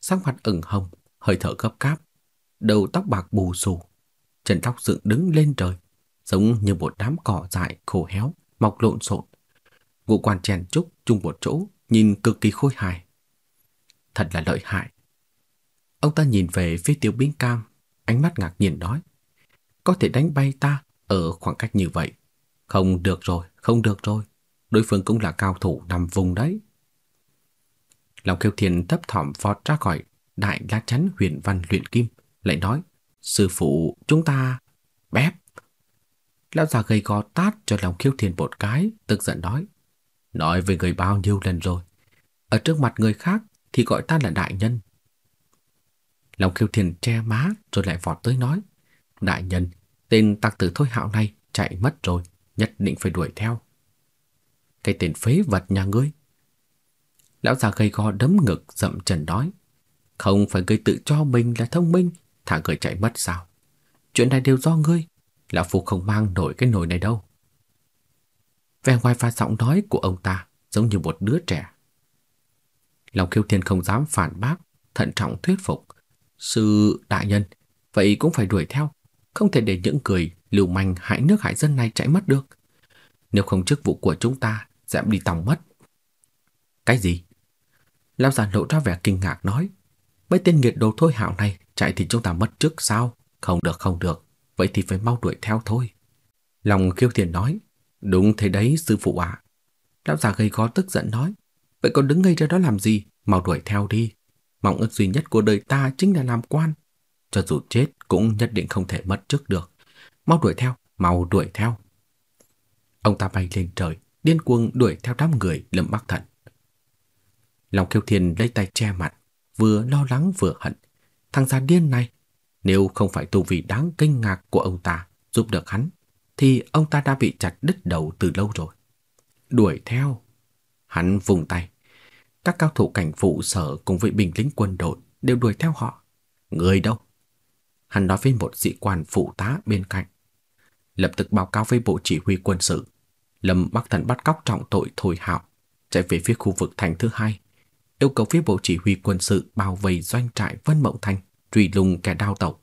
sắc mặt ửng hồng, hơi thở gấp gáp, đầu tóc bạc bù xù, chân tóc dựng đứng lên trời, giống như một đám cỏ dại khô héo, mọc lộn xộn, ngũ quan chèn chúc chung một chỗ, nhìn cực kỳ khôi hài. Thật là lợi hại. Ông ta nhìn về phía Tiêu Bính Cam, ánh mắt ngạc nhiên nói: "Có thể đánh bay ta ở khoảng cách như vậy? Không được rồi, không được rồi. Đối phương cũng là cao thủ nằm vùng đấy." Lòng Kiêu Thiên thấp thỏm vọt ra khỏi đại lá chắn huyền văn luyện kim, lại nói: "Sư phụ, chúng ta bép." Lão già gầy gò tát cho lòng Kiêu Thiên một cái, tức giận nói: Nói với người bao nhiêu lần rồi? Ở trước mặt người khác Thì gọi ta là đại nhân. Lòng khiêu thiền che má Rồi lại vọt tới nói Đại nhân Tên tặc tử thôi hạo này chạy mất rồi Nhất định phải đuổi theo. Cái tên phế vật nhà ngươi. Lão già gầy gò đấm ngực dậm trần nói Không phải ngươi tự cho mình là thông minh Thả người chạy mất sao Chuyện này đều do ngươi Lão Phu không mang nổi cái nồi này đâu Vẻ ngoài và giọng nói của ông ta giống như một đứa trẻ. Lòng khiêu thiên không dám phản bác, thận trọng thuyết phục. Sư đại nhân, vậy cũng phải đuổi theo, không thể để những người lưu manh hại nước hại dân này chạy mất được. Nếu không chức vụ của chúng ta sẽ bị tòng mất. Cái gì? Lão già lộ ra vẻ kinh ngạc nói. Mấy tên nghiệt đồ thôi hạo này chạy thì chúng ta mất trước sao? Không được không được, vậy thì phải mau đuổi theo thôi. Lòng khiêu thiền nói, Đúng thế đấy sư phụ ạ. Lão già gầy gò tức giận nói. Vậy còn đứng ngây ra đó làm gì? Mau đuổi theo đi. Mong ước duy nhất của đời ta chính là làm quan. Cho dù chết cũng nhất định không thể mất trước được. Mau đuổi theo, mau đuổi theo. Ông ta bay lên trời, điên cuồng đuổi theo đám người Lâm Bắc Thần. Lòng Kiêu Thiên lấy tay che mặt, vừa lo lắng vừa hận. Thằng già điên này, nếu không phải tu vị đáng kinh ngạc của ông ta giúp được hắn, thì ông ta đã bị chặt đứt đầu từ lâu rồi. Đuổi theo. Hắn vùng tay. Các cao thủ cảnh phụ sở cùng với binh lính quân đội đều đuổi theo họ. Người đâu? Hắn nói với một sĩ quan phụ tá bên cạnh. Lập tức báo cáo với bộ chỉ huy quân sự. Lâm Bắc Thần bắt cóc trọng tội Thôi Hạo, chạy về phía khu vực thành thứ hai, yêu cầu phía bộ chỉ huy quân sự bao vây doanh trại Vân Mộng Thành, truy lùng kẻ đao tẩu.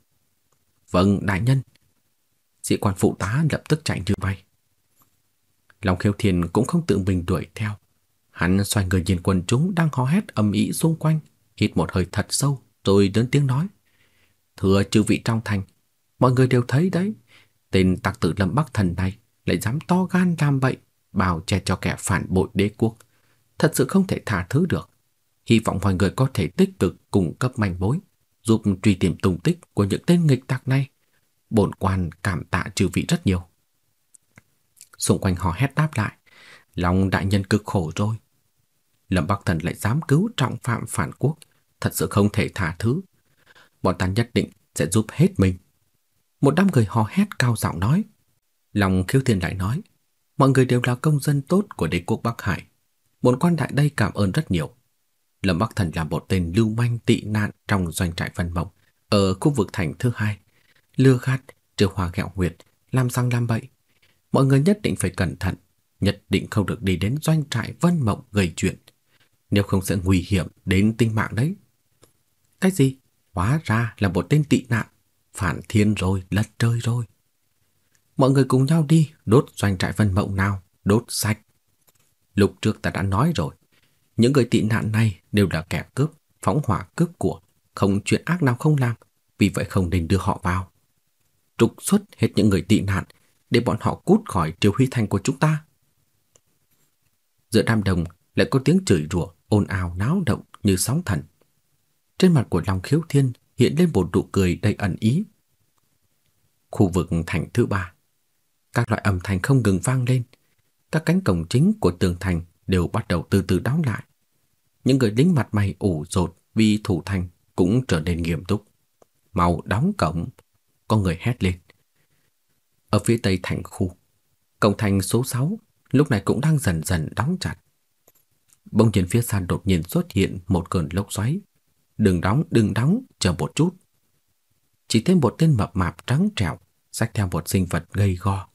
Vâng, đại nhân. Sĩ quan phụ tá lập tức chạy như bay. Long khiếu thiên cũng không tự mình đuổi theo. Hắn xoay người nhìn quần chúng đang hò hét âm ĩ xung quanh, hít một hơi thật sâu, rồi lớn tiếng nói. Thưa chư vị trong thành, mọi người đều thấy đấy, tên tặc tử lâm bắc thần này lại dám to gan làm bậy, bảo che cho kẻ phản bội đế quốc. Thật sự không thể tha thứ được. Hy vọng mọi người có thể tích cực cung cấp manh mối, giúp truy tìm tung tích của những tên nghịch tặc này. Bổn quan cảm tạ chư vị rất nhiều. Xung quanh họ hét đáp lại, lòng đại nhân cực khổ rồi. Lâm Bắc Thần lại dám cứu trọng phạm phản quốc, thật sự không thể tha thứ. Bọn ta nhất định sẽ giúp hết mình. Một đám người hò hét cao giọng nói. Lòng khiêu thiên lại nói, mọi người đều là công dân tốt của đế quốc Bắc Hải. bổn quan đại đây cảm ơn rất nhiều. Lâm Bắc Thần là một tên lưu manh tị nạn trong doanh trại Vân Mộng ở khu vực thành thứ hai. Lừa gạt, trừ hòa ghẹo huyệt làm răng làm bậy. Mọi người nhất định phải cẩn thận, nhất định không được đi đến doanh trại Vân Mộng gây chuyện. Nếu không sẽ nguy hiểm đến tính mạng đấy. Cái gì? Hóa ra là một tên tị nạn. Phản thiên rồi, lật trời rồi. Mọi người cùng nhau đi, đốt doanh trại Vân Mộng nào, đốt sạch. Lúc trước ta đã nói rồi, những người tị nạn này đều là kẻ cướp, phóng hỏa cướp của, không chuyện ác nào không làm, vì vậy không nên đưa họ vào. Trục xuất hết những người tị nạn để bọn họ cút khỏi triều huy thành của chúng ta. Giữa đám đồng lại có tiếng chửi rủa ồn ào náo động như sóng thần. Trên mặt của Long Khiếu Thiên hiện lên một nụ cười đầy ẩn ý. Khu vực thành thứ ba, các loại âm thanh không ngừng vang lên, các cánh cổng chính của tường thành đều bắt đầu từ từ đóng lại. Những người lính mặt mày ủ rột vì thủ thành cũng trở nên nghiêm túc. Mau đóng cổng, có người hét lên. Ở phía tây thành khu, cổng thành số 6 lúc này cũng đang dần dần đóng chặt. Bỗng nhiên phía xa đột nhiên xuất hiện một cơn lốc xoáy. Đừng đóng, đừng đóng, chờ một chút. Chỉ thêm một tên mập mạp trắng trẻo, xách theo một sinh vật gầy go.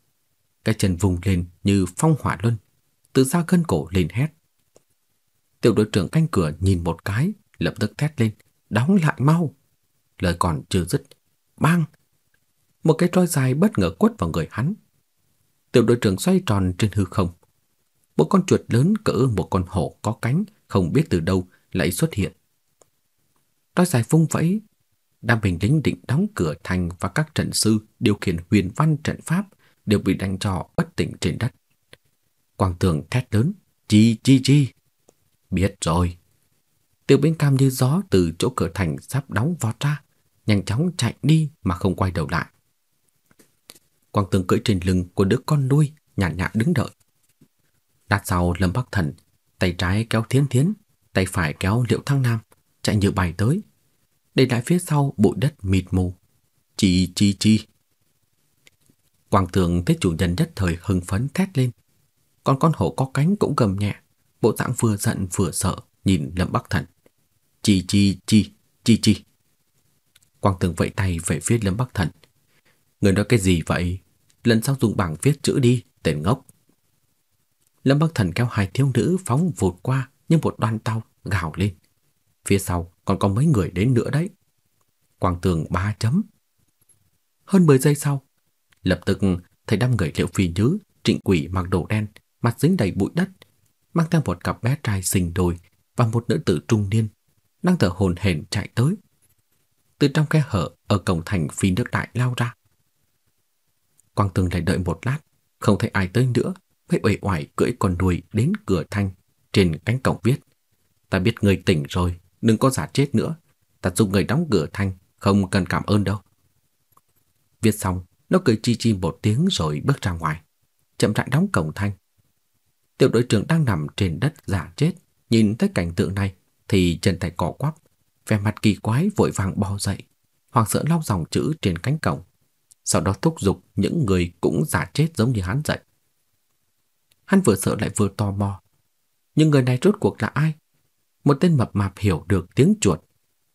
Cái chân vùng lên như phong hỏa luân, từ xa cơn cổ lên hét. Tiểu đội trưởng canh cửa nhìn một cái, lập tức thét lên, đóng lại mau. Lời còn chưa dứt, bang! Một cái roi dài bất ngờ quất vào người hắn. Tiểu đội trưởng xoay tròn trên hư không. Một con chuột lớn cỡ một con hổ có cánh, không biết từ đâu lại xuất hiện. Roi dài vung vẫy, đám bình lính định đóng cửa thành và các trận sư điều khiển huyền văn trận pháp đều bị đánh cho bất tỉnh trên đất. Quang tường thét lớn, chi chi chi. Biết rồi. Tiêu Bính cam như gió từ chỗ cửa thành sắp đóng vọt ra, nhanh chóng chạy đi mà không quay đầu lại. Quang tường cưỡi trên lưng của đứa con nuôi, nhàn nhã đứng đợi. Đặt sau Lâm Bắc Thần, tay trái kéo Thiến Thiến, tay phải kéo Liệu Thăng Nam, chạy như bay tới. Để lại phía sau bụi đất mịt mù. Chi chi chi. Quang tường thấy chủ nhân nhất thời hưng phấn thét lên, còn con hổ có cánh cũng gầm nhẹ, bộ dạng vừa giận vừa sợ nhìn Lâm Bắc Thần. Chi chi chi, chi chi. Quang Tường vẫy tay về phía Lâm Bắc Thần. Người nói cái gì vậy? Lần sau dùng bảng viết chữ đi, tên ngốc. Lâm Bắc Thần kéo hai thiếu nữ phóng vụt qua như một đoàn tàu gào lên. Phía sau còn có mấy người đến nữa đấy. Quang Tường ba chấm. Hơn 10 giây sau, lập tức thấy đám người Liệu Phi Nhứ, Trịnh Quỷ mặc đồ đen mặt dính đầy bụi đất, mang theo một cặp bé trai xinh đôi và một nữ tử trung niên đang thở hổn hển chạy tới. Từ trong khe hở ở cổng thành phi nước đại lao ra. Quang Tường lại đợi một lát, không thấy ai tới nữa, mới uể oải cưỡi con đuôi đến cửa thanh trên cánh cổng viết: "Ta biết người tỉnh rồi, đừng có giả chết nữa, ta giúp người đóng cửa thanh, không cần cảm ơn đâu." Viết xong, nó cười chi chi một tiếng rồi bước ra ngoài, chậm rãi đóng cổng thanh, Tiểu đội trưởng đang nằm trên đất giả chết, nhìn thấy cảnh tượng này thì chân tay cỏ quắp, vẻ mặt kỳ quái vội vàng bò dậy, hoàng sợ lau dòng chữ trên cánh cổng, sau đó thúc giục những người cũng giả chết giống như hắn dậy. Hắn vừa sợ lại vừa tò mò. Nhưng người này rốt cuộc là ai? Một tên mập mạp hiểu được tiếng chuột,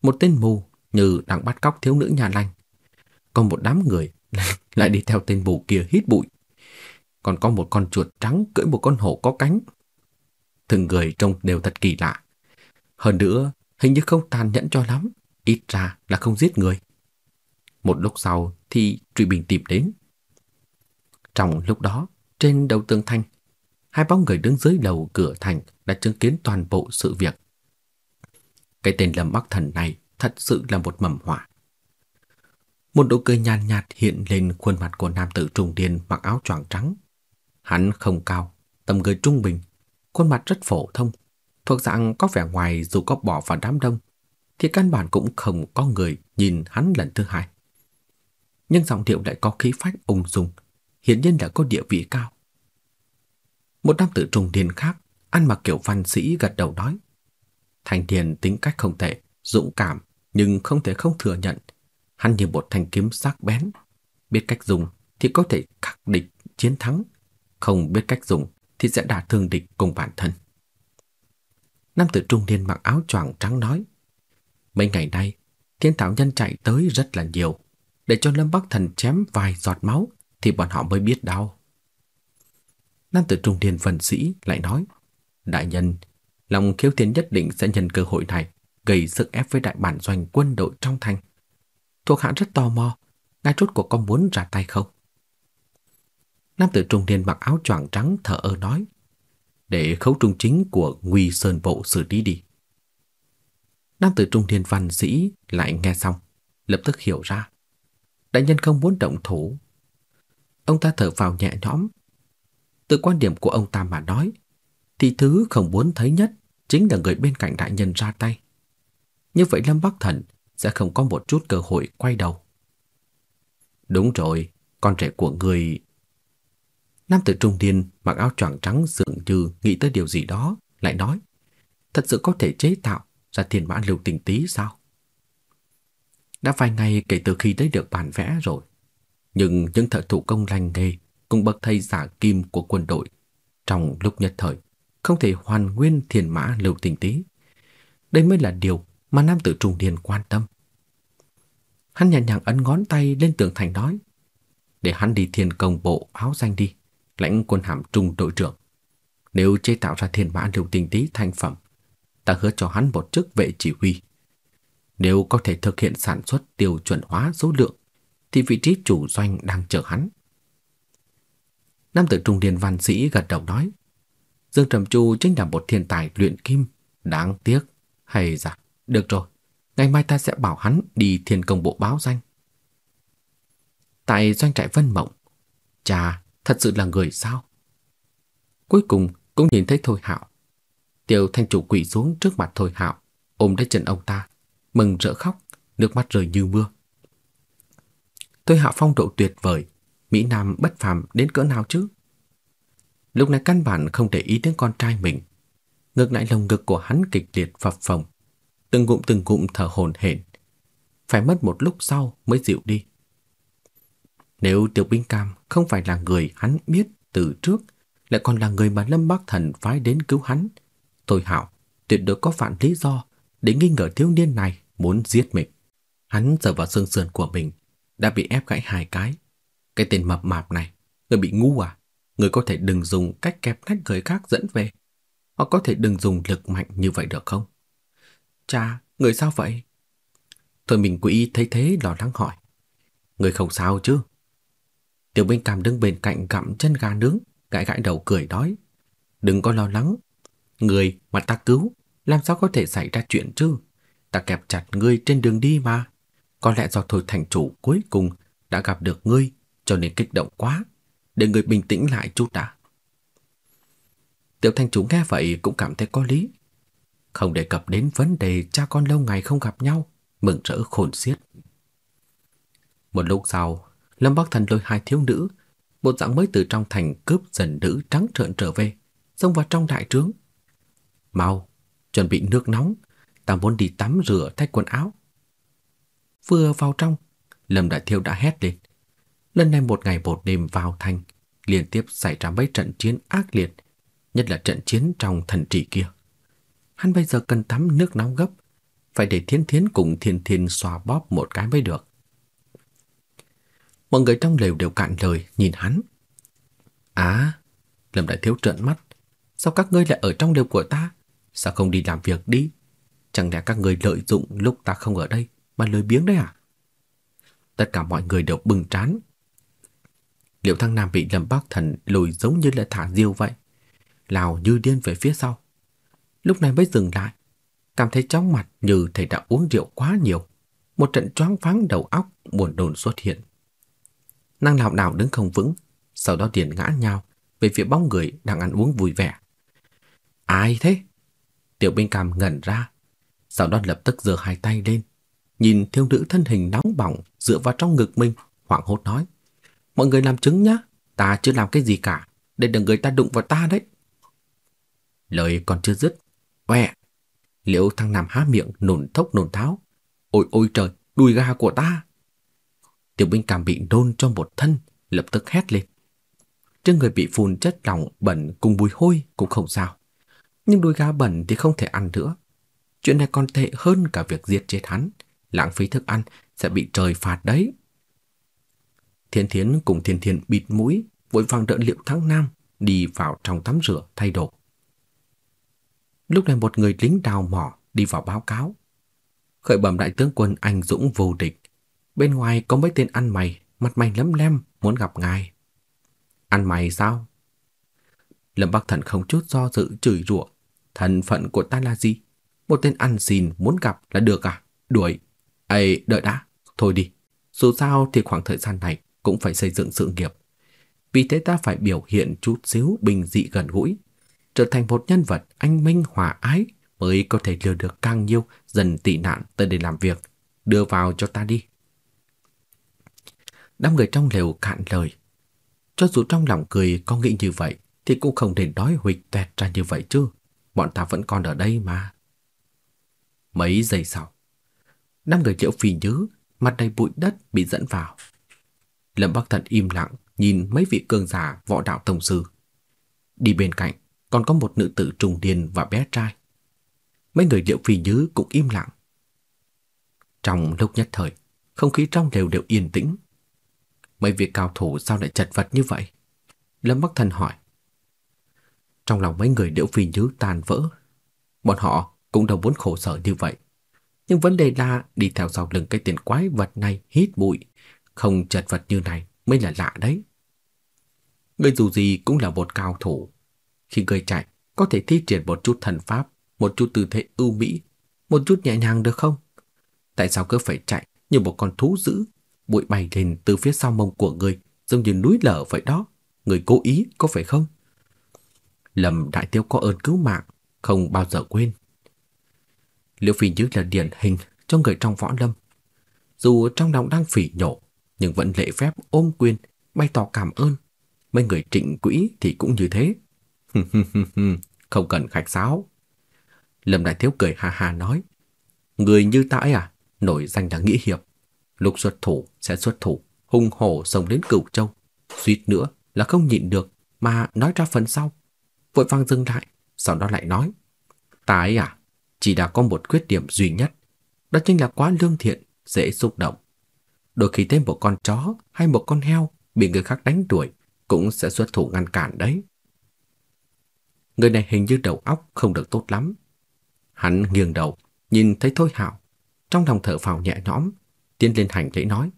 một tên mù như đang bắt cóc thiếu nữ nhà lành. Còn một đám người *laughs* lại đi theo tên mù kia hít bụi còn có một con chuột trắng cưỡi một con hổ có cánh. Từng người trông đều thật kỳ lạ. Hơn nữa, hình như không tàn nhẫn cho lắm, ít ra là không giết người. Một lúc sau thì Truy Bình tìm đến. Trong lúc đó, trên đầu tường thành, hai bóng người đứng dưới đầu cửa thành đã chứng kiến toàn bộ sự việc. Cái tên Lâm Bắc Thần này thật sự là một mầm họa. Một nụ cười nhàn nhạt, nhạt hiện lên khuôn mặt của nam tử trùng niên mặc áo choàng trắng. Hắn không cao, tầm người trung bình, khuôn mặt rất phổ thông, thuộc dạng có vẻ ngoài dù có bỏ vào đám đông thì căn bản cũng không có người nhìn hắn lần thứ hai. Nhưng giọng điệu lại có khí phách ung dung, hiển nhiên là có địa vị cao. Một nam tử trung niên khác, ăn mặc kiểu văn sĩ gật đầu nói: Thành Điền tính cách không tệ, dũng cảm, nhưng không thể không thừa nhận, hắn như một thanh kiếm sắc bén, biết cách dùng thì có thể khắc địch chiến thắng, không biết cách dùng thì sẽ đả thương địch cùng bản thân. Nam tử trung niên mặc áo choàng trắng nói: Mấy ngày nay, thiên thảo nhân chạy tới rất là nhiều, để cho Lâm Bắc Thần chém vài giọt máu thì bọn họ mới biết đau. Nam tử trung niên phần sĩ lại nói: "Đại nhân, lòng Khiếu Thiên nhất định sẽ nhân cơ hội này gây sức ép với đại bản doanh quân đội trong thành. Thuộc hạ rất tò mò, ngài rốt cuộc có muốn ra tay không?" Nam tử trung niên mặc áo choàng trắng thở ơ nói: "Để khấu trung chính của Nguy Sơn bộ xử lý đi." Nam tử trung niên văn sĩ lại nghe xong, lập tức hiểu ra. Đại nhân không muốn động thủ. Ông ta thở vào nhẹ nhõm. Từ quan điểm của ông ta mà nói, thì thứ không muốn thấy nhất chính là người bên cạnh đại nhân ra tay. Như vậy Lâm Bắc Thần sẽ không có một chút cơ hội quay đầu. Đúng rồi, con trẻ của người... Nam tử trung niên mặc áo choàng trắng dường như nghĩ tới điều gì đó, lại nói, thật sự có thể chế tạo ra thiên mã lưu tình tí sao? Đã vài ngày kể từ khi lấy được bản vẽ rồi, nhưng những thợ thủ công lành nghề cùng bậc thầy giả kim của quân đội trong lúc nhất thời không thể hoàn nguyên thiên mã lưu tình tí. Đây mới là điều mà nam tử trung niên quan tâm. Hắn nhẹ nhàng ấn ngón tay lên tường thành nói, để hắn đi thiên công bộ áo xanh đi, lãnh quân hàm trung đội trưởng. Nếu chế tạo ra thiên mã lưu tinh tí thành phẩm, ta hứa cho hắn một chức vệ chỉ huy. Nếu có thể thực hiện sản xuất tiêu chuẩn hóa số lượng, thì vị trí chủ doanh đang chờ hắn. Nam tử trung niên văn sĩ gật đầu nói, Dương Trầm Chu chính là một thiên tài luyện kim, đáng tiếc. Hay dạ, được rồi, ngày mai ta sẽ bảo hắn đi thiên công bộ báo danh. Tại doanh trại Vân Mộng, cha thật sự là người sao? Cuối cùng cũng nhìn thấy Thôi Hạo Tiểu thanh chủ quỳ xuống trước mặt Thôi Hạo, ôm lấy chân ông ta, mừng rỡ khóc, nước mắt rơi như mưa. Thôi Hạo phong độ tuyệt vời, Mỹ Nam bất phàm đến cỡ nào chứ? Lúc này căn bản không để ý đến con trai mình. Ngược lại lồng ngực của hắn kịch liệt phập phồng, từng ngụm từng ngụm thở hổn hển, phải mất một lúc sau mới dịu đi. Nếu Tiểu Binh Cam không phải là người hắn biết từ trước, lại còn là người mà Lâm Bắc Thần phái đến cứu hắn, Thôi Hạo tuyệt đối có phản lý do để nghi ngờ thiếu niên này muốn giết mình. Hắn giờ vào xương sườn của mình đã bị ép gãy hai cái. Cái tên mập mạp này, người bị ngu à? Người có thể đừng dùng cách kẹp nách người khác dẫn về. họ có thể đừng dùng lực mạnh như vậy được không? Cha, người sao vậy? Thôi mình quỹ thấy thế lo lắng hỏi. Người không sao chứ? Tiểu Minh Cảm đứng bên cạnh gặm chân gà nướng, gãi gãi đầu cười nói. Đừng có lo lắng, Người mà ta cứu, làm sao có thể xảy ra chuyện chứ? Ta kẹp chặt ngươi trên đường đi mà. Có lẽ do thôi thành chủ cuối cùng đã gặp được ngươi, cho nên kích động quá. Để người bình tĩnh lại chút đã. Tiểu thành chủ nghe vậy cũng cảm thấy có lý. Không đề cập đến vấn đề cha con lâu ngày không gặp nhau, mừng rỡ khôn xiết. Một lúc sau, Lâm Bắc Thần lôi hai thiếu nữ, một dạng mới từ trong thành cướp dần nữ trắng trợn trở về, xông vào trong đại trướng. Mau, chuẩn bị nước nóng, ta muốn đi tắm rửa thay quần áo. Vừa vào trong, Lâm Đại Thiêu đã hét lên. Lần này một ngày một đêm vào thành, liên tiếp xảy ra mấy trận chiến ác liệt, nhất là trận chiến trong thần trì kia. Hắn bây giờ cần tắm nước nóng gấp, phải để Thiên Thiến cùng Thiên Thiên xoa bóp một cái mới được. Mọi người trong lều đều cạn lời nhìn hắn. Á, Lâm Đại Thiếu trợn mắt, sao các ngươi lại ở trong lều của ta? Sao không đi làm việc đi? Chẳng lẽ các ngươi lợi dụng lúc ta không ở đây mà lười biếng đấy à? Tất cả mọi người đều bừng trán. Liệu Thăng Nam bị Lâm Bắc Thần lùi giống như là thả diều vậy, lao như điên về phía sau. Lúc này mới dừng lại, cảm thấy chóng mặt như thầy đã uống rượu quá nhiều. Một trận choáng váng đầu óc buồn đồn xuất hiện. Năng lảo đảo đứng không vững, sau đó tiền ngã nhau về phía bóng người đang ăn uống vui vẻ. Ai thế? Tiểu Binh Cam ngẩn ra, sau đó lập tức giơ hai tay lên, nhìn thiếu nữ thân hình nóng bỏng dựa vào trong ngực mình, hoảng hốt nói: "Mọi người làm chứng nhá, ta chưa làm cái gì cả, để đừng người ta đụng vào ta đấy." Lời còn chưa dứt, oẹ, liệu thằng Nam há miệng nổn thốc nổn tháo. "Ôi ôi trời, đùi gà của ta!" Tiểu Binh cảm bị nôn trong một thân, lập tức hét lên. Trên người bị phun chất lỏng bẩn cùng bùi hôi cũng không sao. Nhưng đuôi gà bẩn thì không thể ăn nữa. Chuyện này còn tệ hơn cả việc giết chết hắn, lãng phí thức ăn sẽ bị trời phạt đấy. Thiên Thiến cùng Thiên Thiên bịt mũi, vội vàng đợi Liệu Thắng Nam đi vào trong tắm rửa thay đồ. Lúc này một người lính đào mỏ đi vào báo cáo. Khởi bẩm đại tướng quân anh dũng vô địch. Bên ngoài có mấy tên ăn mày, mặt mày lấm lem muốn gặp ngài. Ăn mày sao? Lâm Bắc Thần không chút do dự chửi rủa, thân phận của ta là gì? Một tên ăn xin muốn gặp là được à? Đuổi. Ê, đợi đã, thôi đi. Dù sao thì khoảng thời gian này cũng phải xây dựng sự nghiệp. Vì thế ta phải biểu hiện chút xíu bình dị gần gũi, trở thành một nhân vật anh minh hòa ái mới có thể lừa được càng nhiều dần tị nạn tới để làm việc. Đưa vào cho ta đi. Đám người trong lều cạn lời. Cho dù trong lòng cười có nghĩ như vậy thì cũng không thể nói huỵch toẹt ra như vậy chứ. Bọn ta vẫn còn ở đây mà. Mấy giây sau, năm người Liễu Phi Nhứ mặt đầy bụi đất bị dẫn vào. Lâm Bắc Thần im lặng nhìn mấy vị cường giả võ đạo tông sư. Đi bên cạnh còn có một nữ tử trùng điền và bé trai. Mấy người Liễu Phi Nhứ cũng im lặng. Trong lúc nhất thời, không khí trong đều đều yên tĩnh. Mấy vị cao thủ sao lại chật vật như vậy? Lâm Bắc Thần hỏi. Trong lòng mấy người Liễu Phi Nhứ tàn vỡ. Bọn họ cũng đâu muốn khổ sở như vậy. Nhưng vấn đề là đi theo sau lưng cái tiền quái vật này hít bụi, không chật vật như này mới là lạ đấy. Người dù gì cũng là một cao thủ. Khi người chạy, có thể thi triển một chút thần pháp, một chút tư thế ưu mỹ, một chút nhẹ nhàng được không? Tại sao cứ phải chạy như một con thú dữ, bụi bay lên từ phía sau mông của người, giống như núi lở vậy đó. Người cố ý có phải không? Lâm Đại Tiêu có ơn cứu mạng, không bao giờ quên. Liễu Phi Như là điển hình cho người trong võ lâm. Dù trong lòng đang phỉ nhổ, nhưng vẫn lễ phép ôm quyền, bày tỏ cảm ơn. Mấy người trịnh quỹ thì cũng như thế. *laughs* không cần khách sáo. Lâm Đại Thiếu cười ha ha nói. Người như ta ấy à, nổi danh là nghĩa hiệp. Lúc xuất thủ sẽ xuất thủ, hung hổ xông đến cửu châu. Suýt nữa là không nhịn được mà nói ra phần sau. Vội vàng dừng lại, sau đó lại nói. Ta ấy à, chỉ đã có một khuyết điểm duy nhất, đó chính là quá lương thiện, dễ xúc động. Đôi khi thêm một con chó hay một con heo bị người khác đánh đuổi cũng sẽ xuất thủ ngăn cản đấy. Người này hình như đầu óc không được tốt lắm. Hắn nghiêng đầu, nhìn thấy Thôi Hạo, trong lòng thở phào nhẹ nhõm, tiến lên hành lễ nói: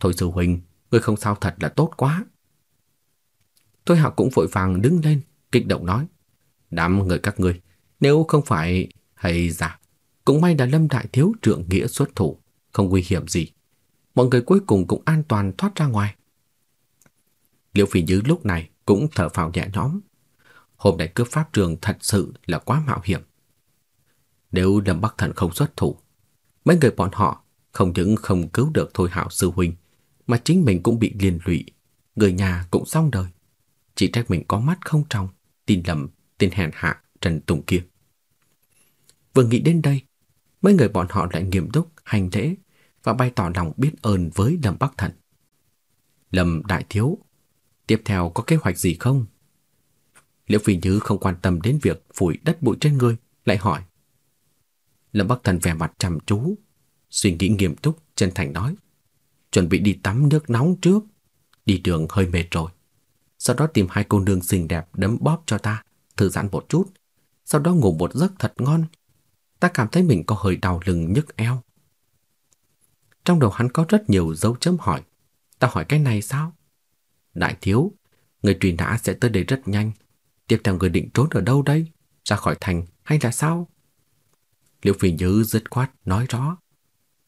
"Thôi sư huynh, ngươi không sao thật là tốt quá." Thôi Hạo cũng vội vàng đứng lên, kích động nói: "Đám người các ngươi, nếu không phải hay dạ, cũng may là Lâm Đại Thiếu trưởng nghĩa xuất thủ, không nguy hiểm gì. Mọi người cuối cùng cũng an toàn thoát ra ngoài. Liễu Phi Như lúc này cũng thở phào nhẹ nhõm. Hôm nay cướp pháp trường thật sự là quá mạo hiểm. Nếu Lâm Bắc Thần không xuất thủ, mấy người bọn họ không những không cứu được Thôi Hạo sư huynh, mà chính mình cũng bị liên lụy, người nhà cũng xong đời. Chỉ trách mình có mắt không trong, tin lầm tên hèn hạ Trần Tùng kia. Vừa nghĩ đến đây, mấy người bọn họ lại nghiêm túc hành lễ và bày tỏ lòng biết ơn với Lâm Bắc Thần. Lâm đại thiếu, tiếp theo có kế hoạch gì không? Liễu Phi Như không quan tâm đến việc phủi đất bụi trên người, lại hỏi. Lâm Bắc Thần vẻ mặt trầm chú, suy nghĩ nghiêm túc, chân thành nói. Chuẩn bị đi tắm nước nóng trước, đi đường hơi mệt rồi. Sau đó tìm hai cô nương xinh đẹp đấm bóp cho ta, thư giãn một chút. Sau đó ngủ một giấc thật ngon, ta cảm thấy mình có hơi đau lưng nhức eo. Trong đầu hắn có rất nhiều dấu chấm hỏi. Ta hỏi cái này sao? Đại thiếu, người truy nã sẽ tới đây rất nhanh. Tiếp theo người định trốn ở đâu đây? Ra khỏi thành hay là sao? Liễu Phi Như dứt khoát nói rõ.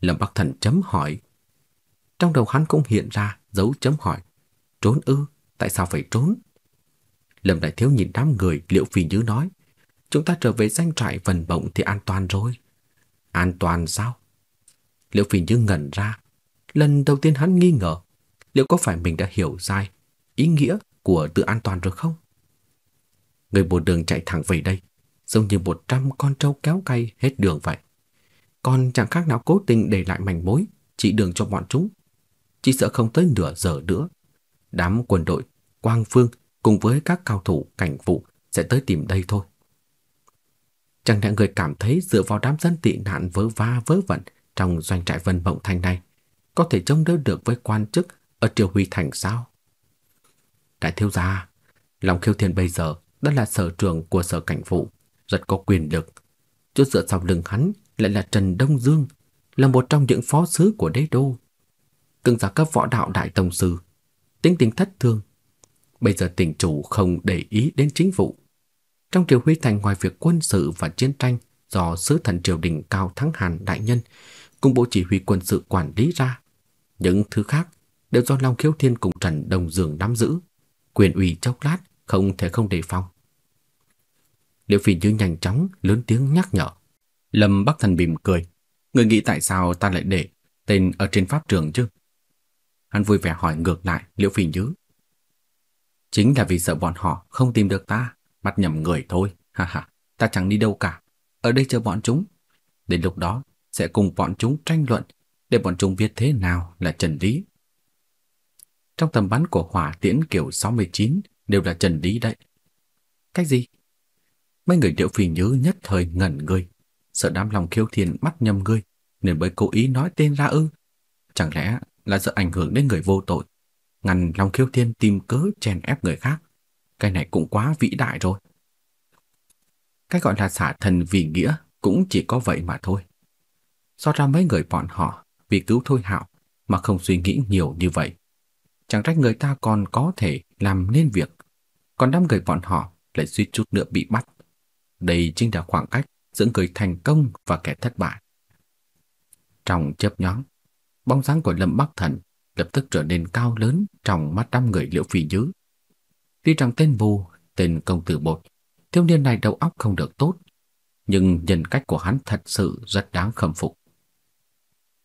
Lâm Bắc Thần chấm hỏi. Trong đầu hắn cũng hiện ra dấu chấm hỏi. Trốn ư? Tại sao phải trốn? Lâm Đại Thiếu nhìn đám người Liễu Phi Như nói. Chúng ta trở về danh trại vần bộng thì an toàn rồi. An toàn sao? Liễu Phi Như ngẩn ra. Lần đầu tiên hắn nghi ngờ liệu có phải mình đã hiểu sai ý nghĩa của tự an toàn rồi không? Người bộ đường chạy thẳng về đây, giống như một trăm con trâu kéo cay hết đường vậy. Còn chẳng khác nào cố tình để lại mảnh mối, chỉ đường cho bọn chúng. Chỉ sợ không tới nửa giờ nữa. Đám quân đội, Quang Phương cùng với các cao thủ cảnh vụ sẽ tới tìm đây thôi. Chẳng lẽ người cảm thấy dựa vào đám dân tị nạn vớ va vớ vẩn trong doanh trại Vân Mộng Thành này có thể chống đỡ được với quan chức ở Triều Huy Thành sao? Đại thiếu gia, Long Khiêu Thiên bây giờ đã là sở trưởng của sở cảnh vụ, rất có quyền lực. Chút dựa sau lưng hắn lại là Trần Đông Dương, là một trong những phó sứ của đế đô. Cưng giả cấp võ đạo đại tông sư, tính tình thất thường. Bây giờ tỉnh chủ không để ý đến chính vụ. Trong triều huy thành ngoài việc quân sự và chiến tranh do sứ thần triều đình Cao Thắng Hàn đại nhân cùng bộ chỉ huy quân sự quản lý ra, những thứ khác đều do Long Khiếu Thiên cùng Trần Đông Dương nắm giữ, quyền ủy chốc lát không thể không đề phòng. Liệu Phi Như nhanh chóng lớn tiếng nhắc nhở. Lâm Bắc Thần bìm cười, người nghĩ tại sao ta lại để tên ở trên pháp trường chứ? Hắn vui vẻ hỏi ngược lại Liễu Phi Nhứ. Chính là vì sợ bọn họ không tìm được ta, bắt nhầm người thôi. Ha ha, ta chẳng đi đâu cả. Ở đây chờ bọn chúng. Đến lúc đó sẽ cùng bọn chúng tranh luận để bọn chúng biết thế nào là trần lý. Trong tầm bắn của hỏa tiễn kiểu 69 đều là trần lý đấy. Cách gì? Mấy người điệu phì nhớ nhất thời ngẩn người, sợ đám lòng khiêu thiên bắt nhầm người, nên mới cố ý nói tên ra ư. Chẳng lẽ là sợ ảnh hưởng đến người vô tội, ngăn lòng khiêu thiên tìm cớ chèn ép người khác. Cái này cũng quá vĩ đại rồi. Cái gọi là xả thần vì nghĩa cũng chỉ có vậy mà thôi. Do ra mấy người bọn họ vì cứu Thôi Hạo mà không suy nghĩ nhiều như vậy. Chẳng trách người ta còn có thể làm nên việc, còn đám người bọn họ lại suy chút nữa bị bắt. Đây chính là khoảng cách giữa người thành công và kẻ thất bại. Trong chớp nhoáng, bóng dáng của Lâm Bắc Thần lập tức trở nên cao lớn trong mắt đám người Liễu Phi Nhứ. Tuy rằng tên Bù, tên công tử bột, thiếu niên này đầu óc không được tốt, nhưng nhân cách của hắn thật sự rất đáng khâm phục.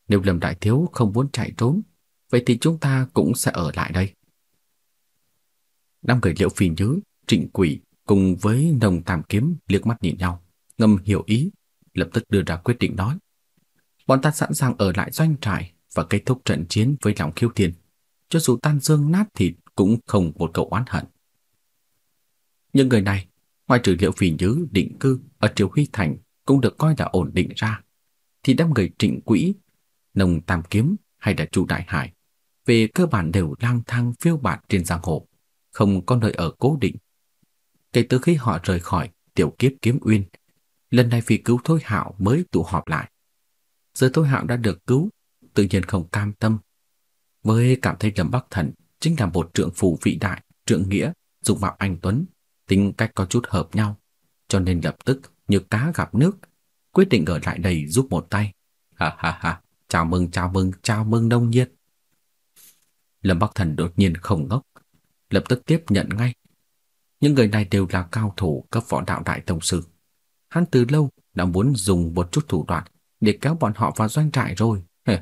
Nếu Lâm Đại Thiếu không muốn chạy trốn, vậy thì chúng ta cũng sẽ ở lại đây. Năm người Liễu Phi Nhứ, Trịnh Quỷ cùng với Nồng Tam Kiếm liếc mắt nhìn nhau, ngầm hiểu ý, lập tức đưa ra quyết định nói. Bọn ta sẵn sàng ở lại doanh trại và kết thúc trận chiến với lòng khiêu thiên. Cho dù tan xương nát thịt cũng không một câu oán hận. Những người này, ngoài trừ liệu phỉ nhứ định cư ở Triều Huy Thành cũng được coi là ổn định ra, thì đám người trịnh quỹ, nồng tam kiếm hay là chủ đại hải, về cơ bản đều lang thang phiêu bạt trên giang hồ, không có nơi ở cố định. Kể từ khi họ rời khỏi tiểu kiếp kiếm uyên, lần này vì cứu Thôi Hạo mới tụ họp lại. Giờ Thôi Hạo đã được cứu, tự nhiên không cam tâm. Với cảm thấy Lâm Bắc Thần chính là một trượng phù vĩ đại, trượng nghĩa, dụng mạo anh tuấn, tính cách có chút hợp nhau, cho nên lập tức như cá gặp nước, quyết định ở lại đây giúp một tay. Ha ha ha, chào mừng, chào mừng, chào mừng đông nhiệt. Lâm Bắc Thần đột nhiên không ngốc, lập tức tiếp nhận ngay. Những người này đều là cao thủ cấp võ đạo đại tông sư. Hắn từ lâu đã muốn dùng một chút thủ đoạn để kéo bọn họ vào doanh trại rồi. *laughs*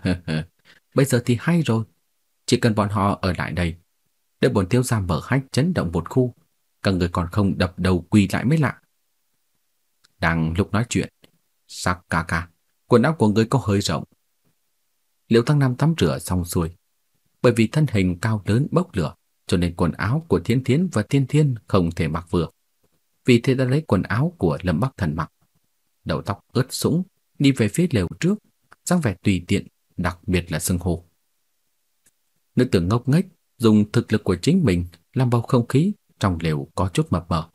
Bây giờ thì hay rồi. Chỉ cần bọn họ ở lại đây, để bọn tiêu gia mở hách chấn động một khu, các người còn không đập đầu quỳ lại mới lạ. Đang lúc nói chuyện, sắc ca ca, quần áo của người có hơi rộng. Liễu Thăng Nam tắm rửa xong xuôi, bởi vì thân hình cao lớn bốc lửa, cho nên quần áo của Thiên Thiến và Thiên Thiên không thể mặc vừa. Vì thế đã lấy quần áo của Lâm Bắc Thần mặc. Đầu tóc ướt sũng, đi về phía lều trước, dáng vẻ tùy tiện, đặc biệt là sưng hồ Nữ tử ngốc nghếch dùng thực lực của chính mình làm bầu không khí trong lều có chút mập mờ.